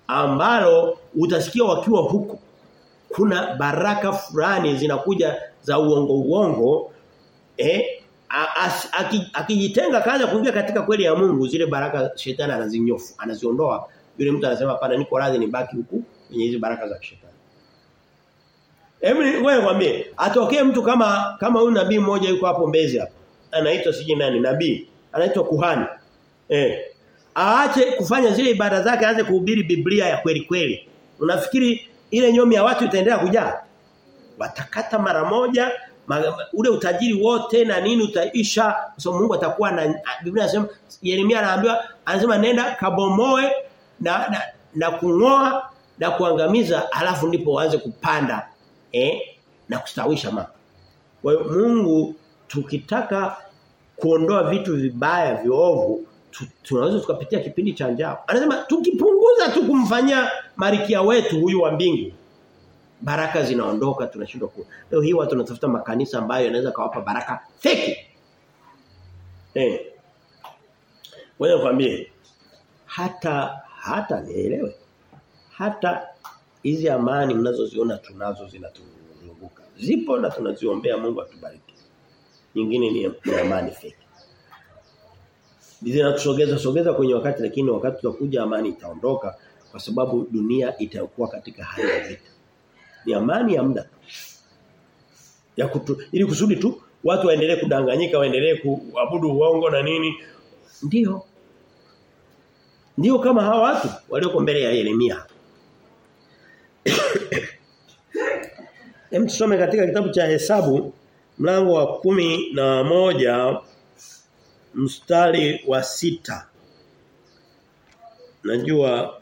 ambalo utasikia wakiwa huko kuna baraka fulani zinakuja za uongo uongo eh akijitenga kaanza kuingia katika kweli ya Mungu zile baraka shetani anazinyofu anaziondoa. Yule mtu anasema hapana niko radhi nibaki huku kwenye hizo baraka za shetani. Hebu wewe mwambie atokee mtu kama kama huyu nabii mmoja yuko hapo Mbezi hapa anaitwa siji nani nabii anaitwa kuhani eh aache kufanya zile ibada zake aanze kuhubiri Biblia ya kweli kweli. Unafikiri ile nyomi ya watu itaendelea kujaa watakata mara moja ule utajiri wote na nini utaisha so Mungu atakuwa na Biblia inasema Yeremia anaambiwa anasema nenda kabomoe na na, na kungoa na kuangamiza alafu ndipo waanze kupanda eh na kustawisha mapa. kwa Mungu tukitaka kuondoa vitu vibaya viovu tunaweza tukapitia kipindi cha njaa anasema tukipunguza tu kumfanyia marikia wetu huyu wa mbingu baraka zinaondoka tunashindwa ku. Leo hii watu wanatafuta makanisa ambayo yanaweza kawapa baraka feki. Eh. Wewe kwambie hata hata nielewe. Hata hizi amani mnazoziona tunazo zinatuzunguka. Zipo na tunaziombea Mungu atubariki. Nyingine ni, ni amani feki. Zinatusogeza sogeza kwenye wakati lakini wakati tutakuja amani itaondoka kwa sababu dunia itakuwa katika hali ya vita. Ni amani ya muda ya kutu, ili kusudi tu watu waendelee kudanganyika waendelee kuabudu uongo na nini. Ndio. Ndio kama hawa watu walioko mbele ya Yeremia. *coughs* Hem tusome katika kitabu cha Hesabu mlango wa kumi na moja mstari wa sita Najua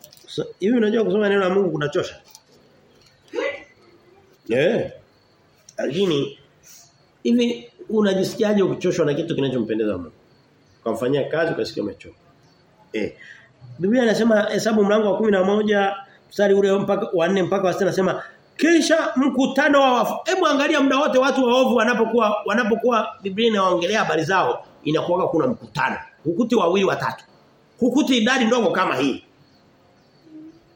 hivi unajua kusoma neno la Mungu kunachosha Eh. Lakini hivi unajisikiaje ukichoshwa na kitu kinachompendeza Mungu? Ukamfanyia kazi ukasikia umechoka. Eh. Biblia inasema hesabu mlango wa 11 mstari ule mpaka wa 4 mpaka wa 6 nasema kisha mkutano wa wafu. Hebu angalia muda wote watu waovu wanapokuwa wanapokuwa Biblia inaongelea habari zao inakuwa kuna mkutano. Hukuti wawili watatu. Hukuti idadi ndogo kama hii.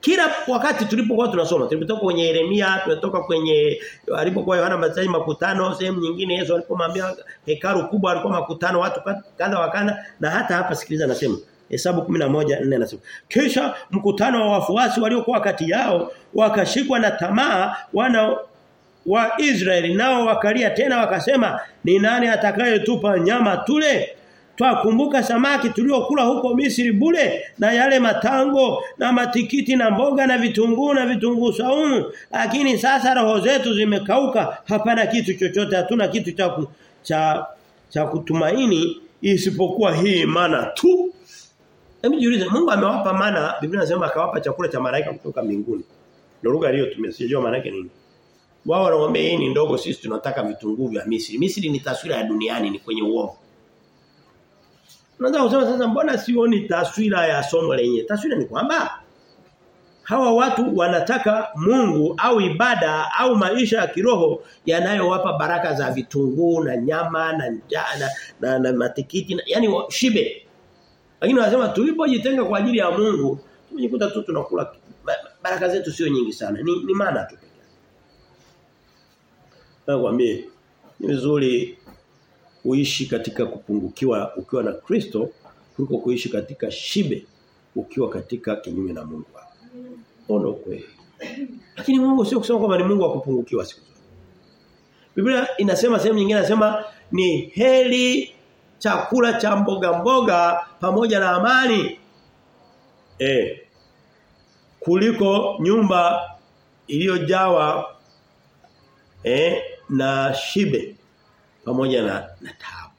Kila wakati tulipokuwa tunasoma, tulipotoka kwenye Yeremia, tulitoka kwenye alipokuwa Yohana Mbatizaji makutano, sehemu nyingine Yesu alipomwambia hekalu kubwa alikuwa makutano watu kadha wakana na hata hapa sikiliza anasema Hesabu 11:4 anasema kisha mkutano wa wafuasi waliokuwa kati yao wakashikwa na tamaa wana wa Israeli nao wakalia tena wakasema ni nani atakayetupa nyama tule? Twakumbuka samaki tuliokula huko Misri bule na yale matango na matikiti na mboga na vitunguu na vitunguu saumu. Lakini sasa roho zetu zimekauka. Hapana kitu chochote hatuna kitu cha cha cha kutumaini isipokuwa hii mana tu. Hebu jiulize Mungu amewapa mana? Biblia inasema akawapa chakula cha malaika kutoka mbinguni. Ndio lugha aliyotumia sijajua maana yake nini wao wanaomba hii ni ndogo sisi tunataka vitunguu vya Misri Misri ni taswira ya duniani ni kwenye uovu Unaweza kusema sasa mbona sioni taswira ya somo lenyewe? Taswira ni kwamba hawa watu wanataka Mungu au ibada au maisha ya kiroho yanayowapa baraka za vitunguu na nyama na njana na, na matikiti na, yani shibe. Lakini wanasema tulipojitenga kwa ajili ya Mungu tumejikuta tu tunakula baraka zetu sio nyingi sana. Ni, ni maana tu. Nakwambie ni vizuri uishi katika kupungukiwa ukiwa na Kristo kuliko kuishi katika shibe ukiwa katika kinyume na Mungu. wako. Ono kweli. Lakini Mungu sio kusema kwamba ni Mungu wa kupungukiwa siku zote. Biblia inasema sehemu nyingine inasema ni heri chakula cha mboga mboga pamoja na amani. Eh. Kuliko nyumba iliyojawa eh na shibe pamoja na na taabu.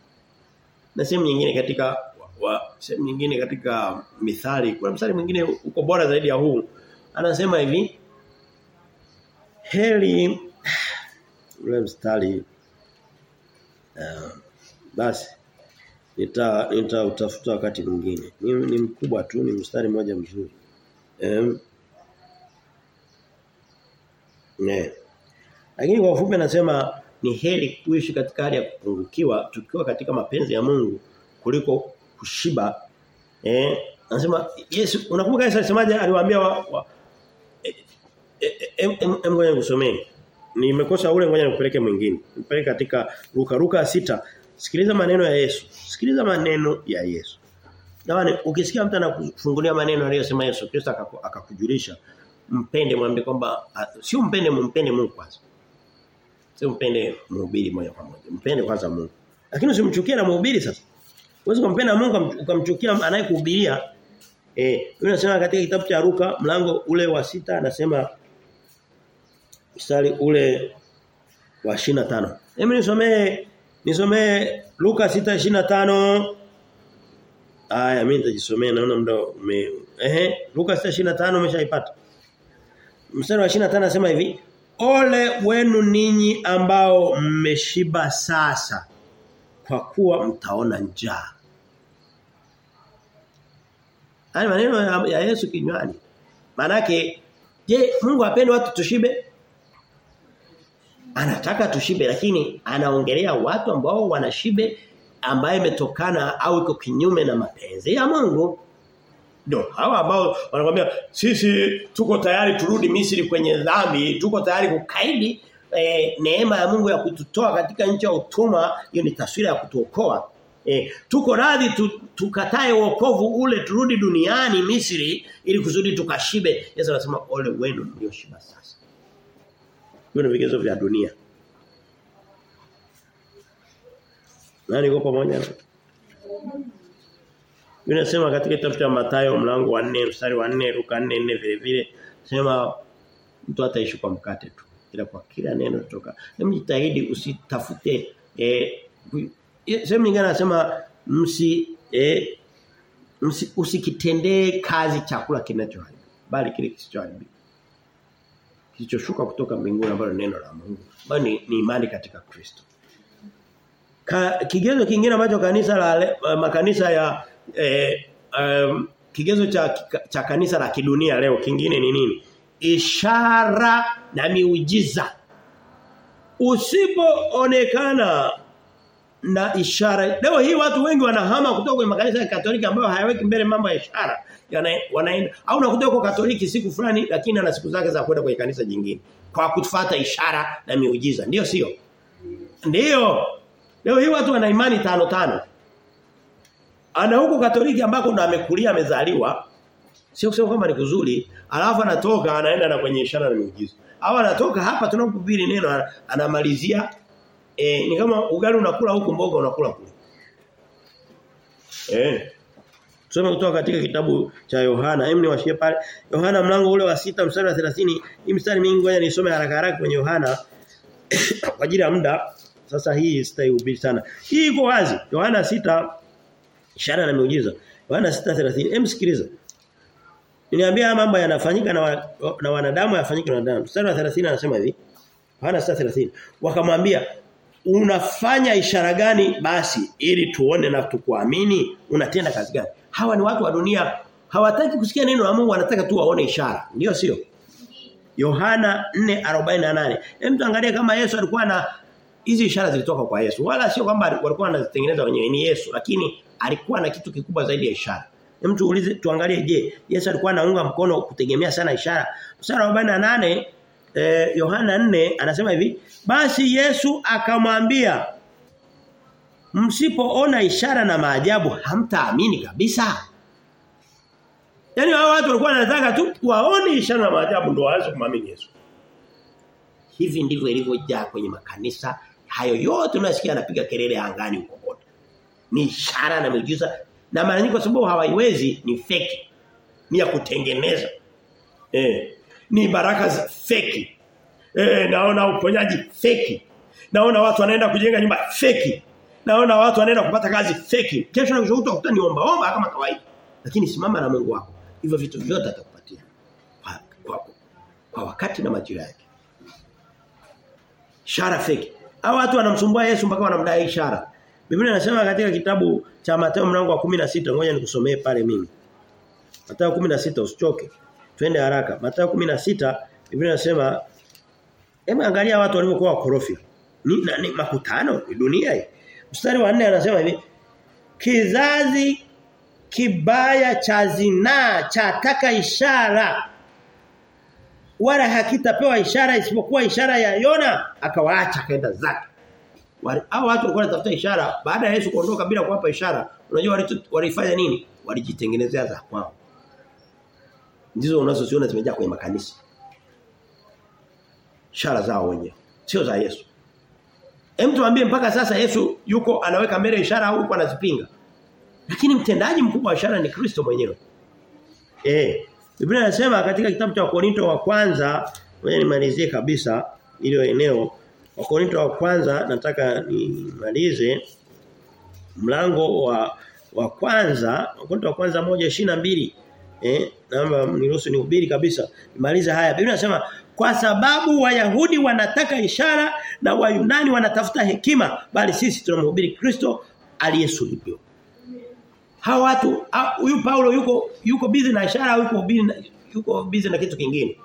Na sehemu nyingine katika wa, sehemu nyingine katika mithali kuna mstari mwingine uko bora zaidi ya huu. Anasema hivi heli ule mstari uh, basi nita nitautafuta wakati mwingine. Ni, ni mkubwa tu ni mstari mmoja mzuri. Um, ne lakini kwa ufupi anasema ni heri kuishi katika hali ya kupungukiwa tukiwa katika mapenzi ya Mungu kuliko kushiba. Eh anasema Yesu unakumbuka Yesu alisemaje? Aliwaambia wa, wa em em ngoja nikusomee nimekosa ule ngoja nikupeleke mwingine. Nipeleke katika Luka Luka sita. Sikiliza maneno ya Yesu. Sikiliza maneno ya Yesu. Jamani ukisikia mtu anakufungulia maneno aliyosema Yesu Kristo akakujulisha mpende mwambie kwamba sio mpende mumpende Mungu kwanza sio mpende mhubiri moja kwa moja mpende kwanza Mungu lakini usimchukie na mhubiri sasa Uweze kumpenda Mungu ukamchukia anayekuhubiria. Eh, mimi nasema katika kitabu cha Ruka mlango ule wa sita anasema mstari ule wa 25. Hebu nisomee nisomee Luka 6:25. Aya mimi nitajisomea naona muda ume ehe Luka 6:25 umeshaipata. Mstari wa 25 anasema hivi Ole wenu ninyi ambao mmeshiba sasa kwa kuwa mtaona njaa. Haya maneno ya Yesu kinywani. Manake je, Mungu apende watu tushibe? Anataka tushibe lakini anaongelea watu ambao wanashibe ambaye imetokana au iko kinyume na mapenzi ya Mungu. Ndio hawa ambao wanakuambia sisi tuko tayari turudi Misri kwenye dhambi, tuko tayari kukaidi e, neema ya Mungu ya kututoa katika nchi ya utumwa, hiyo ni taswira ya kutuokoa. E, tuko radhi tu, tukatae wokovu ule turudi duniani Misri ili kusudi tukashibe. Yesu anasema ole wenu mlioshiba sasa. Hiyo ni vigezo vya dunia. Nani kwa pamoja? Inasema katika kitabu cha Mathayo mlango wa 4 mstari wa 4 Luka 4 vile vile sema mtu ataishi kwa mkate tu ila kwa kila neno kutoka. Hebu jitahidi usitafute eh sehemu nyingine anasema msi eh msi, usikitendee kazi chakula kinachoharibika bali kile kisichoharibika. Kilichoshuka kutoka mbinguni ambalo neno la Mungu. Bali ni, ni imani katika Kristo. Ka, kigezo kingine ambacho kanisa la makanisa ya eh, um, kigezo cha cha kanisa la kidunia leo kingine ni nini? Ishara na miujiza. Usipoonekana na ishara. Leo hii watu wengi wanahama kutoka kwenye makanisa ya Katoliki ambayo hayaweki mbele mambo ya ishara. Yana wanaenda au unakuta uko Katoliki siku fulani lakini ana siku zake za kwenda kwenye kanisa jingine kwa kufuata ishara na miujiza. Ndiyo sio? Ndiyo. Leo hii watu wana imani tano tano. Ana huko Katoliki ambako ndo amekulia amezaliwa. Sio kusema kwamba ni kuzuri, alafu anatoka anaenda na kwenye ishara na miujiza. Au anatoka hapa tunapohubiri neno anamalizia eh ni kama ugali unakula huku mboga unakula kule. Eh. Tusome kutoka katika kitabu cha Yohana. Hem niwashie pale. Yohana mlango ule wa sita mstari wa 30. Hii mstari mingi ngoja nisome haraka haraka kwenye Yohana *coughs* kwa ajili ya muda. Sasa hii sitaihubiri sana. Hii iko wazi. Yohana sita ishara na miujiza. Yohana 6:30. Hem sikiliza. Niliambia mambo yanafanyika na, wa, na wanadamu yafanyike na wanadamu. Mstari wa 30 anasema hivi. Yohana 6:30. Wakamwambia unafanya ishara gani basi ili tuone na tukuamini unatenda kazi gani hawa ni watu wa dunia hawataki kusikia neno la Mungu wanataka tu waone ishara ndio sio Yohana 4:48 hem tuangalie kama Yesu alikuwa na hizi ishara zilitoka kwa Yesu wala sio kwamba walikuwa wanazitengeneza wenyewe ni Yesu lakini alikuwa na kitu kikubwa zaidi ya ishara hem tuulize tuangalie je Yesu alikuwa anaunga mkono kutegemea sana ishara mstari wa 48 eh, Yohana 4 anasema hivi basi Yesu akamwambia msipoona ishara na maajabu hamtaamini kabisa Yaani hao watu walikuwa wanataka tu waone ishara na maajabu ndio waanze kumamini Yesu. Hivi ndivyo ilivyojaa kwenye makanisa. Hayo yote unasikia anapiga kelele angani huko. Ni ishara na miujiza na mara nyingi kwa sababu hawaiwezi ni fake. Ni ya kutengeneza. Eh. Ni baraka fake. Eh, naona uponyaji fake. Naona watu wanaenda kujenga nyumba fake. Naona watu wanaenda kupata kazi fake. Kesho na kesho utakuta ni omba omba kama kawaida. Lakini simama na Mungu wako. Hivyo vitu vyote atakupatia. Kwa, kwa, kwa wakati na majira yake. Ishara fake. Hao watu wanamsumbua Yesu mpaka wanamdai ishara. Biblia inasema katika kitabu cha Mathayo mlango wa 16 ngoja nikusomee pale mimi. Mathayo 16 usichoke. Twende haraka. Mathayo 16 Biblia inasema Hebu angalia watu walivyokuwa wakorofi. Ni, na, ni makutano ni dunia hii. Mstari wa 4 anasema hivi kizazi kibaya cha zinaa chataka ishara wala hakitapewa ishara isipokuwa ishara ya Yona akawaacha kaenda zake. Hao watu walikuwa wanatafuta ishara baada ya Yesu kuondoka bila kuwapa ishara. Unajua walifanya nini? Walijitengenezea za kwao. Ndizo unazoziona zimejaa kwenye makanisa. Ishara zao wenyewe, sio za Yesu. Hem tuambie mpaka sasa Yesu yuko anaweka mbele ishara au yuko anazipinga? Lakini mtendaji mkubwa wa ishara ni Kristo mwenyewe. Eh, Biblia inasema katika kitabu cha Korinto wa kwanza, ngoja nimalizie kabisa ile eneo. Wa Korinto wa kwanza nataka nimalize mlango wa wa kwanza, Wakorinto wa kwanza 1:22. Eh, naomba niruhusu nihubiri kabisa. Nimalize haya. Biblia inasema kwa sababu Wayahudi wanataka ishara na Wayunani wanatafuta hekima, bali sisi tunamhubiri Kristo aliyesulubiwa. Hawa watu huyu Paulo yuko yuko busy na ishara yuko busy na, yuko busy na kitu kingine.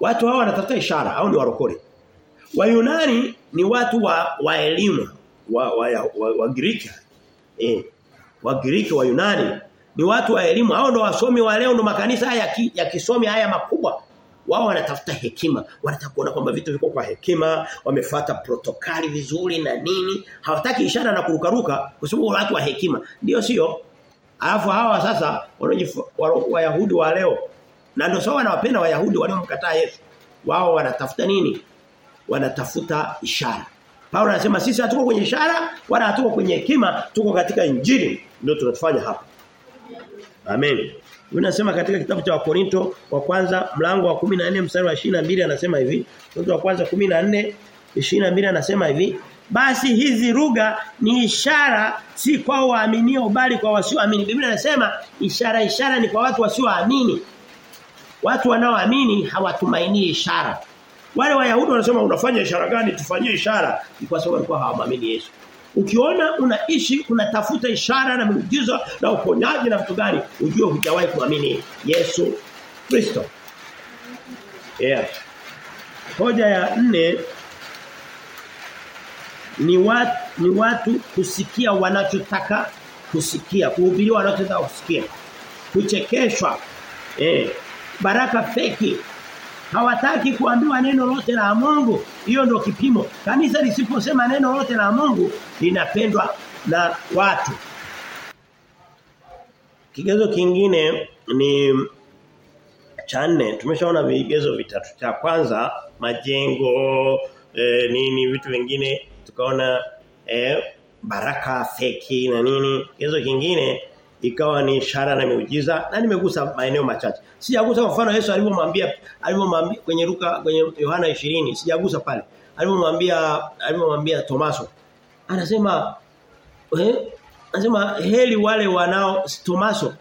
Watu hawa wanatafuta ishara au ni warokole. Wayunani ni watu wa wa elimu wa wa, wa, wa Giriki. Eh. Wa Greek wa Yunani ni watu wa elimu. Hao ndo wasomi wa leo ndo makanisa haya ki, ya kisomi haya makubwa. Wao wanatafuta hekima wanataka kuona kwamba vitu viko kwa hekima wamefuata protokali vizuri na nini. Hawataki ishara na kurukaruka kwa sababu watu wa hekima. Ndio sio? Alafu hawa sasa wayahudi wa leo na ndio sawa wanawapenda wayahudi waliomkataa Yesu. Wao wanatafuta nini wanatafuta ishara Paulo anasema sisi hatuko kwenye ishara wala hatuko kwenye hekima tuko katika injili ndio tunatufanya hapa Amen. Unasema katika kitabu cha Wakorinto wa kwanza mlango wa 14 mstari wa 22 anasema hivi. Wakorintho wa kwanza 14 22 anasema hivi. Basi hizi lugha ni ishara si kwa waaminio bali kwa wasioamini. Biblia inasema ishara ishara ni kwa watu wasioamini. Watu wanaoamini hawatumainii ishara. Wale Wayahudi wanasema unafanya ishara gani? Tufanyie ishara. Ni kwa sababu walikuwa hawamwamini Yesu. Ukiona unaishi unatafuta ishara na miujiza na uponyaji na vitu gani, ujue hujawahi kuamini Yesu Kristo. Yeah. Hoja ya nne ni watu ni watu kusikia wanachotaka kusikia, kuhubiriwa wanachotaka kusikia. Kuchekeshwa. Eh. Baraka feki. Hawataki kuambiwa neno lote la Mungu. Hiyo ndio kipimo. Kanisa lisiposema neno lote la Mungu linapendwa na watu. Kigezo kingine ni cha nne. Tumeshaona vigezo vitatu. Cha kwanza majengo e, nini vitu vingine tukaona e, baraka feki na nini. Kigezo kingine ikawa ni ishara na miujiza na nimegusa maeneo machache. Sijagusa mfano Yesu alivyomwambia alivyomwambia kwenye Luka kwenye Yohana 20 sijagusa pale. Alivyomwambia alivyomwambia Tomaso. Anasema eh anasema heli wale wanao Tomaso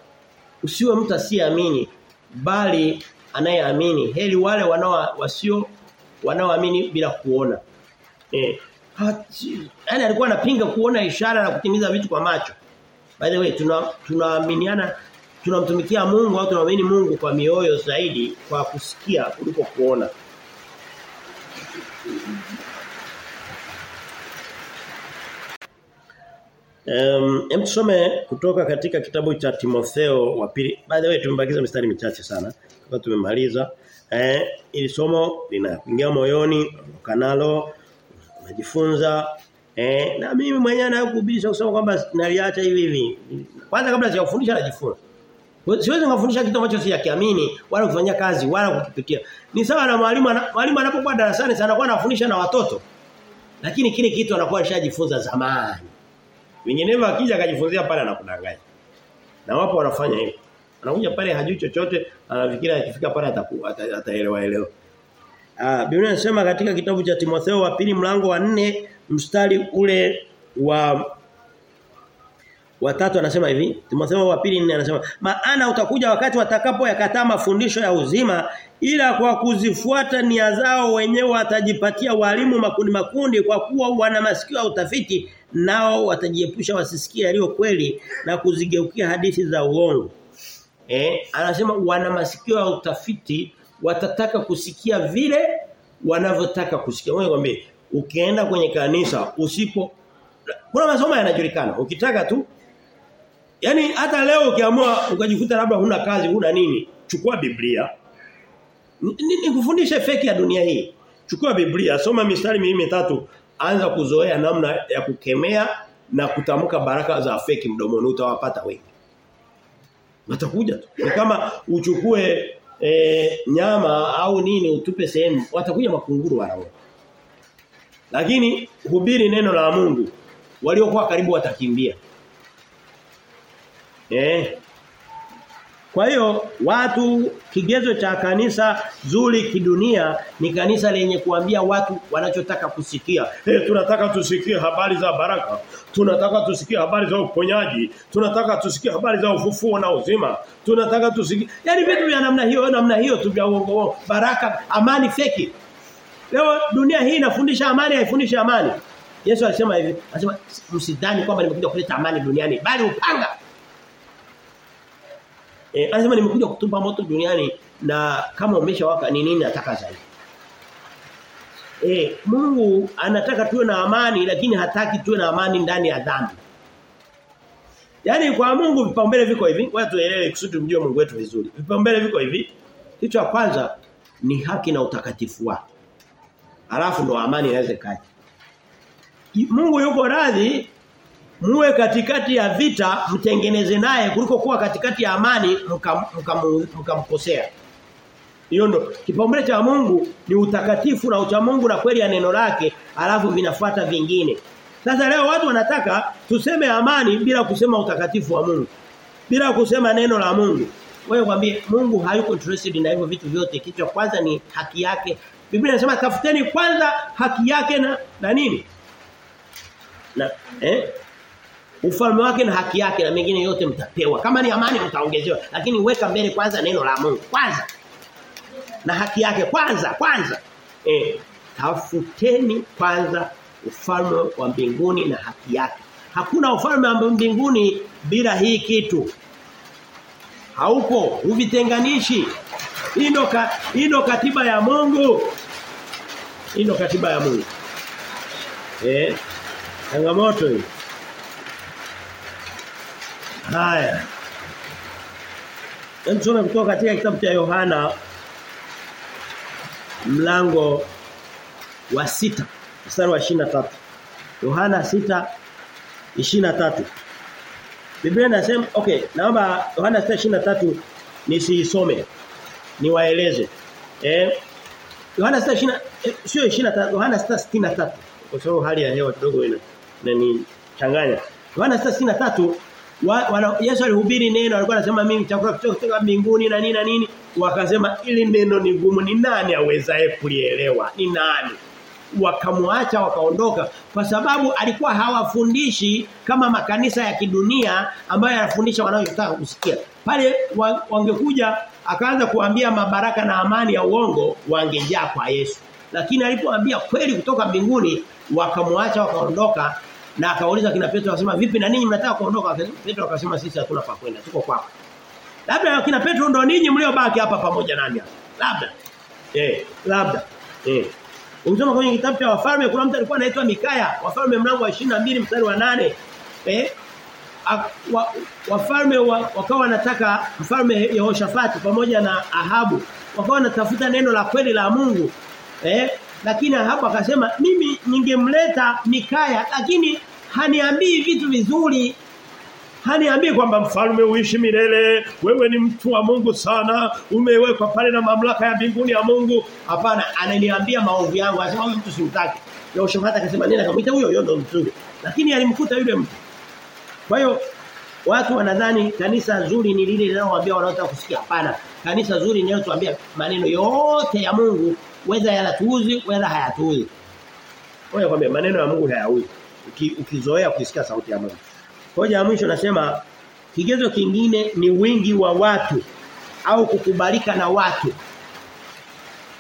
usiwe mtu asiyeamini bali anayeamini heli wale wanao wasio wanaoamini bila kuona. Eh yani alikuwa anapinga kuona ishara na kutimiza vitu kwa macho. By the way tuna tunaaminiana tunamtumikia Mungu au tunaamini Mungu kwa mioyo zaidi kwa kusikia kuliko kuona. Um, tusome kutoka katika kitabu cha Timotheo wa pili. By the way tumebakiza mistari michache sana. Kwa tumemaliza. Eh ili somo linaingia moyoni, kanalo unajifunza Eh, na mimi mwenyewe nakuhubisha kusema kwamba naliacha hivi hivi. Kwanza kabla sijafundisha najifunza. Siwezi ngafundisha kitu ambacho sijakiamini wala kufanyia kazi wala kukipitia. Ni sawa na mwalimu mwalimu anapokuwa darasani sana anakuwa anafundisha na watoto. Lakini kile kitu anakuwa alishajifunza zamani. Vinginevyo akija akajifunzia pale anakudanganya. Na wapo wanafanya hivyo. Anakuja pale hajui chochote, anafikiri akifika pale ataelewa elewa. Ah, Biblia inasema katika kitabu cha Timotheo wa pili mlango wa nne mstari ule wa watatu anasema hivi tumesema wa pili nne anasema maana utakuja wakati watakapo yakataa mafundisho ya uzima ila kwa kuzifuata nia zao wenyewe watajipatia walimu makundi makundi kwa kuwa wana masikio ya utafiti nao watajiepusha wasisikie yaliyo kweli na kuzigeukia hadithi za uongo. Eh anasema wana masikio ya utafiti watataka kusikia vile wanavyotaka kusikia. Wewe kwambie ukienda kwenye kanisa usipo kuna masomo yanajulikana. Ukitaka tu Yaani hata leo ukiamua ukajikuta labda huna kazi huna nini chukua Biblia. Nikufundishe feki ya dunia hii. Chukua Biblia soma mistari miwili mitatu anza kuzoea namna ya kukemea na kutamka baraka za feki mdomoni utawapata wengi. Watakuja tu. Ni kama uchukue e, nyama au nini utupe sehemu watakuja makunguru wao. lakini hubiri neno la Mungu. Waliokuwa karibu watakimbia Eh. Kwa hiyo watu kigezo cha kanisa zuri kidunia ni kanisa lenye kuambia watu wanachotaka kusikia. Eh tunataka tusikie habari za baraka. Tunataka tusikie habari za uponyaji. Tunataka tusikie habari za ufufuo na uzima. Tunataka tusikie. Yaani vitu vya namna hiyo namna hiyo tu vya uongo baraka amani feki. Leo dunia hii inafundisha amani haifundishi amani. Yesu alisema hivi, anasema msidhani kwamba nimekuja kuleta amani duniani bali upanga. Eh anasema nimekuja kutupa moto duniani na kama umeshawaka ni nini nataka zaidi. Eh Mungu anataka tuwe na amani lakini hataki tuwe na amani ndani ya dhambi. Yaani kwa Mungu vipaumbele viko hivi, wewe tuelewe kusudi mjue Mungu wetu vizuri. Vipaumbele viko hivi. Kitu cha kwanza ni haki na utakatifu wake. Alafu ndo amani inaweza kaja. Mungu yuko radhi muwe katikati ya vita mtengeneze naye kuliko kuwa katikati ya amani mkamkosea. Hiyo ndo kipaumbele cha Mungu ni utakatifu na ucha Mungu na kweli ya neno lake alafu vinafuata vingine. Sasa leo watu wanataka tuseme amani bila kusema utakatifu wa Mungu. Bila kusema neno la Mungu. Wewe kwambie Mungu hayuko interested na hivyo vitu vyote. Kitu kwanza ni haki yake. Biblia inasema tafuteni kwanza haki yake na na nini? Na eh? Ufalme wake na haki yake na mengine yote mtapewa. Kama ni amani mtaongezewa, lakini weka mbele kwanza neno la Mungu. Kwanza. Na haki yake kwanza, kwanza. Eh, tafuteni kwanza ufalme wa mbinguni na haki yake. Hakuna ufalme wa mbinguni bila hii kitu. Haupo, huvitenganishi. Hino ka, hino katiba ya Mungu. Hino katiba ya Mungu. Eh? Changamoto hii. Haya. Tusome kutoka katika kitabu cha Yohana mlango wa sita mstari wa 23. Yohana sita 23. Biblia inasema okay, naomba Yohana 6:23 nisiisome. Niwaeleze. Eh Yohana 6:20 eh, sio 23, Yohana 6:63. Kwa sababu hali ya hewa kidogo ina inanichanganya. Yohana 6:63 Yesu alihubiri neno alikuwa anasema mimi chakula kutoka mbinguni na nini na nini. Wakasema ili neno ni gumu ni nani awezaye kulielewa? Ni nani? Wakamwacha wakaondoka. Kwa sababu alikuwa hawafundishi kama makanisa ya kidunia ambayo yanafundisha wanayotaka kusikia. Pale wangekuja akaanza kuambia mabaraka na amani ya uongo wangejaa kwa Yesu. Lakini alipoambia kweli kutoka mbinguni wakamwacha wakaondoka na akauliza kina Petro akasema vipi na ninyi mnataka kuondoka? Petro akasema sisi hatuna pa kwenda, tuko kwako. Labda kina Petro ndo ninyi mliobaki hapa pamoja nami hapa. Labda. Eh, labda. Eh. Ukisoma kwenye kitabu cha Wafalme kuna mtu alikuwa anaitwa Mikaya, Wafalme mlango wa 22 mstari wa 8. Eh? Wa, wafalme wa, wakawa wanataka mfalme Yehoshafati pamoja na Ahabu wakawa wanatafuta neno la kweli la Mungu eh lakini hapa akasema mimi ningemleta Mikaya lakini haniambii vitu vizuri Haniambii kwamba mfalme uishi milele, wewe ni mtu wa Mungu sana, umewekwa pale na mamlaka ya mbinguni ya Mungu. Hapana, ananiambia maovu yangu, anasema huyu mtu simtaki. Yehoshafati akasema nenda akamwita huyo huyo ndo mzuri. Lakini alimkuta yule mtu. Kwa hiyo watu wanadhani kanisa zuri ni lile linalowaambia wanaotaka kusikia. Hapana. Kanisa zuri ni linalotuambia maneno yote ya Mungu, whether yanatuuzi, whether hayatuuzi. Wewe kwambia maneno ya Mungu hayauzi. Uki, ukizoea kusikia sauti ya Mungu. Hoja ya mwisho nasema kigezo kingine ni wingi wa watu au kukubalika na watu.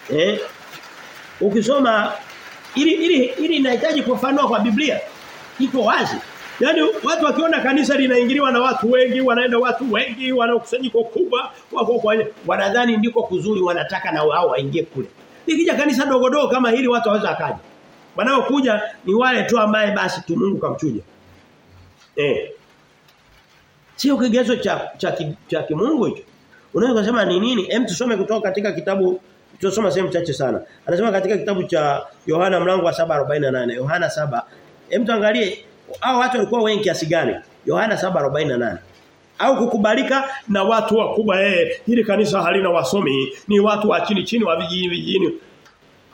Eh? Ukisoma ili ili ili inahitaji kufanua kwa Biblia. Iko wazi. Yaani watu wakiona kanisa linaingiliwa na watu wengi, wanaenda watu wengi, wanakusanyiko kubwa, wako kwa wanadhani ndiko kuzuri wanataka na wao waingie kule. Nikija kanisa dogo dogo kama hili watu hawaweza akaja. Wanaokuja ni wale tu ambaye basi tu Mungu kamchuja. Eh. Sio kigezo cha cha, cha kimungu hicho. Unaweza kusema ni nini? Hem tusome kutoka katika kitabu tutasoma sehemu chache sana. Anasema katika kitabu cha Yohana mlango wa 7:48. Yohana 7. Hem tuangalie hao watu walikuwa wengi kiasi gani? Yohana 7:48. Au kukubalika na watu wakubwa eh hili kanisa halina wasomi ni watu wa chini chini wa vijijini vijijini.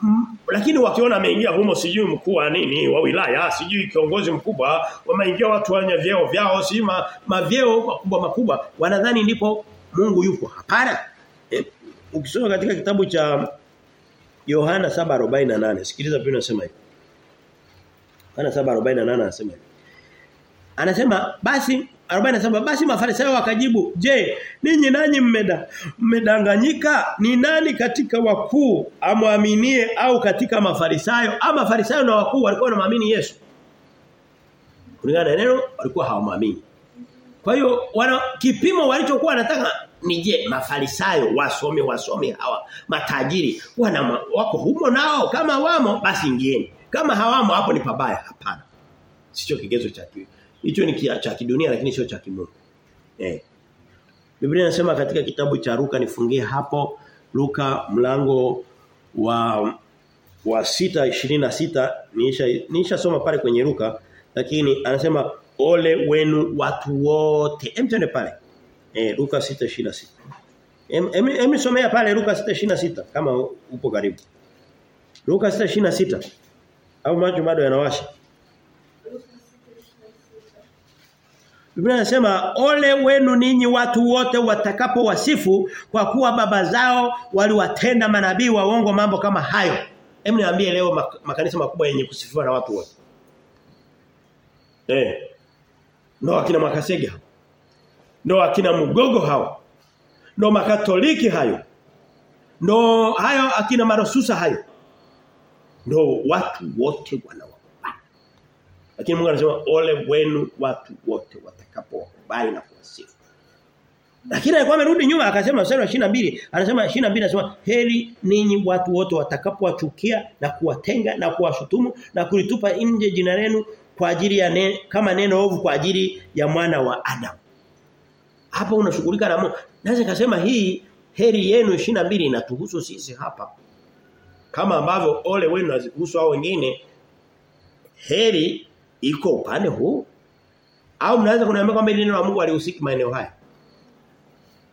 Mm, lakini wakiona ameingia humo sijui mkuu wa nini wa wilaya sijui kiongozi mkubwa wameingia watu wenye vyeo vyao si ma, mavyeo makubwa makubwa wanadhani ndipo Mungu yupo. Hapana. Eh, ukisoma katika kitabu cha Yohana 7:48 sikiliza pia unasema hivi. Yohana 7:48 anasema hivi Anasema basi 47 basi mafarisayo wakajibu je ninyi nanyi mmeda mmedanganyika? Ni nani katika wakuu amwaminie au katika mafarisayo? Ama mafarisayo na wakuu walikuwa wanaamini Yesu? Kulingana na neno walikuwa hawamwamini. Kwa hiyo wana kipimo walichokuwa wanataka ni je mafarisayo wasome wasome hawa matajiri wana wako humo nao? Kama wamo basi ingieni kama hawamo hapo ni pabaya. Hapana. Sicho kigezo cha kitu Hicho ni cha kidunia lakini sio cha kimungu. Eh. Biblia inasema katika kitabu cha Luka nifungie hapo Luka mlango wa wa 6:26 niisha niisha soma pale kwenye Luka lakini anasema ole wenu watu wote. Hem twende pale. Eh Luka 6:26. Em em, em somea pale Luka 6:26 kama upo karibu. Luka 6:26 au macho bado yanawasha. Biblia inasema ole wenu ninyi watu wote watakapo wasifu kwa kuwa baba zao waliwatenda manabii wa uongo mambo kama hayo. Hem niambie leo makanisa makubwa yenye kusifiwa na watu wote. Eh. Ndio akina Makasega. Ndio akina mgogo hao. Ndio makatoliki hayo. Ndio hayo akina marosusa hayo. Ndio watu wote wanawa lakini Mungu anasema ole wenu watu wote watakapowakubali na kuwasifu. Lakini alikuwa amerudi nyuma akasema mstari wa 22 anasema 22 anasema heri ninyi watu wote watakapowachukia na kuwatenga na kuwashutumu na kulitupa nje jina lenu kwa ajili ya ne, kama neno ovu kwa ajili ya mwana wa Adam. Hapa unashughulika na Mungu. Naweza kusema hii heri yenu 22 inatuhusu sisi hapa. Kama ambavyo ole wenu nazihusu hao wengine heri iko upande huu? Au mnaweza kuniambia kwamba neno la Mungu alihusika maeneo haya?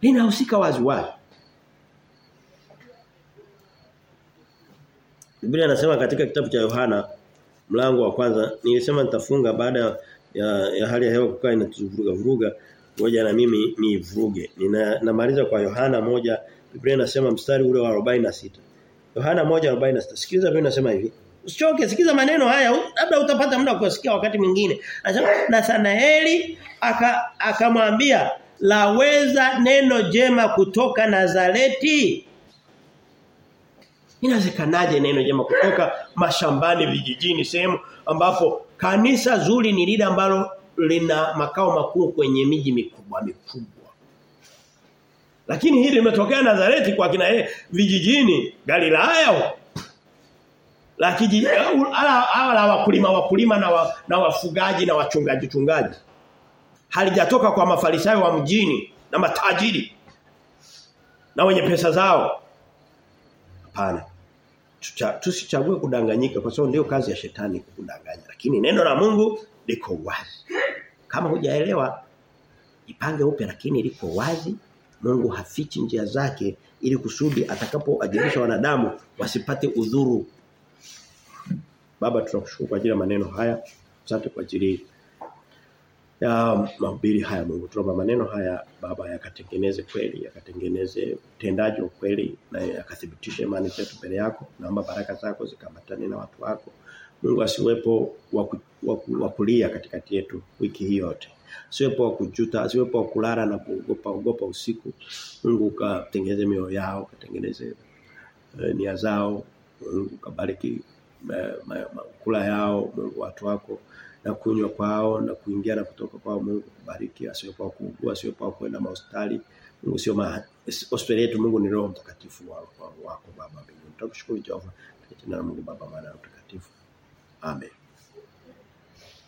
Linahusika wazi wazi Biblia inasema katika kitabu cha Yohana mlango wa kwanza nilisema nitafunga baada ya, ya hali ya hewa kukaa inatuvuruga vuruga ngoja na mimi ni vuruge nina namaliza kwa Yohana moja Biblia inasema mstari ule wa 46 Yohana 1:46 sikiliza Biblia inasema hivi Usichoke sikiza maneno haya labda utapata muda kusikia wakati mwingine. Anasema Nathanaeli akamwambia aka laweza neno jema kutoka Nazareti? Inawezekanaje neno jema kutoka mashambani vijijini sehemu ambapo kanisa zuri ni lile ambalo lina makao makuu kwenye miji mikubwa mikubwa. Lakini hili limetokea Nazareti kwa kina vijijini Galilaya la kijiji ala la wakulima wakulima na wa, na wafugaji na wachungaji chungaji halijatoka kwa mafarisayo wa mjini na matajiri na wenye pesa zao hapana tusichague kudanganyika kwa sababu ndio kazi ya shetani kudanganya lakini neno la Mungu liko wazi kama hujaelewa Ipange upya lakini liko wazi. Mungu hafichi njia zake ili kusudi atakapoajirisha wanadamu wasipate udhuru. Baba tunakushukuru kwa ajili ya maneno haya. Asante kwa ajili ya mahubiri haya Mungu. Tunaomba maneno haya Baba yakatengeneze kweli, yakatengeneze utendaji wa kweli na yakathibitishe imani zetu mbele yako. Naomba baraka zako zikamatane na watu wako. Mungu asiwepo wa kulia katikati yetu wiki hii yote. Asiwepo wa kujuta, asiwepo wa kulala na kuogopa ogopa usiku. Mungu katengeneze mioyo yao, katengeneze uh, nia zao. Mungu kabariki kula yao, Mungu watu wako na kunywa kwao na kuingia na kutoka kwao. Mungu kubariki kwa kuugua asiwepo kwenda mahospitali. Mungu sio hospitali yetu Mungu ni roho mtakatifu wako, wako baba mbinguni. Tunakushukuru Jehova kwa jina la Mungu baba maana mtakatifu. Amen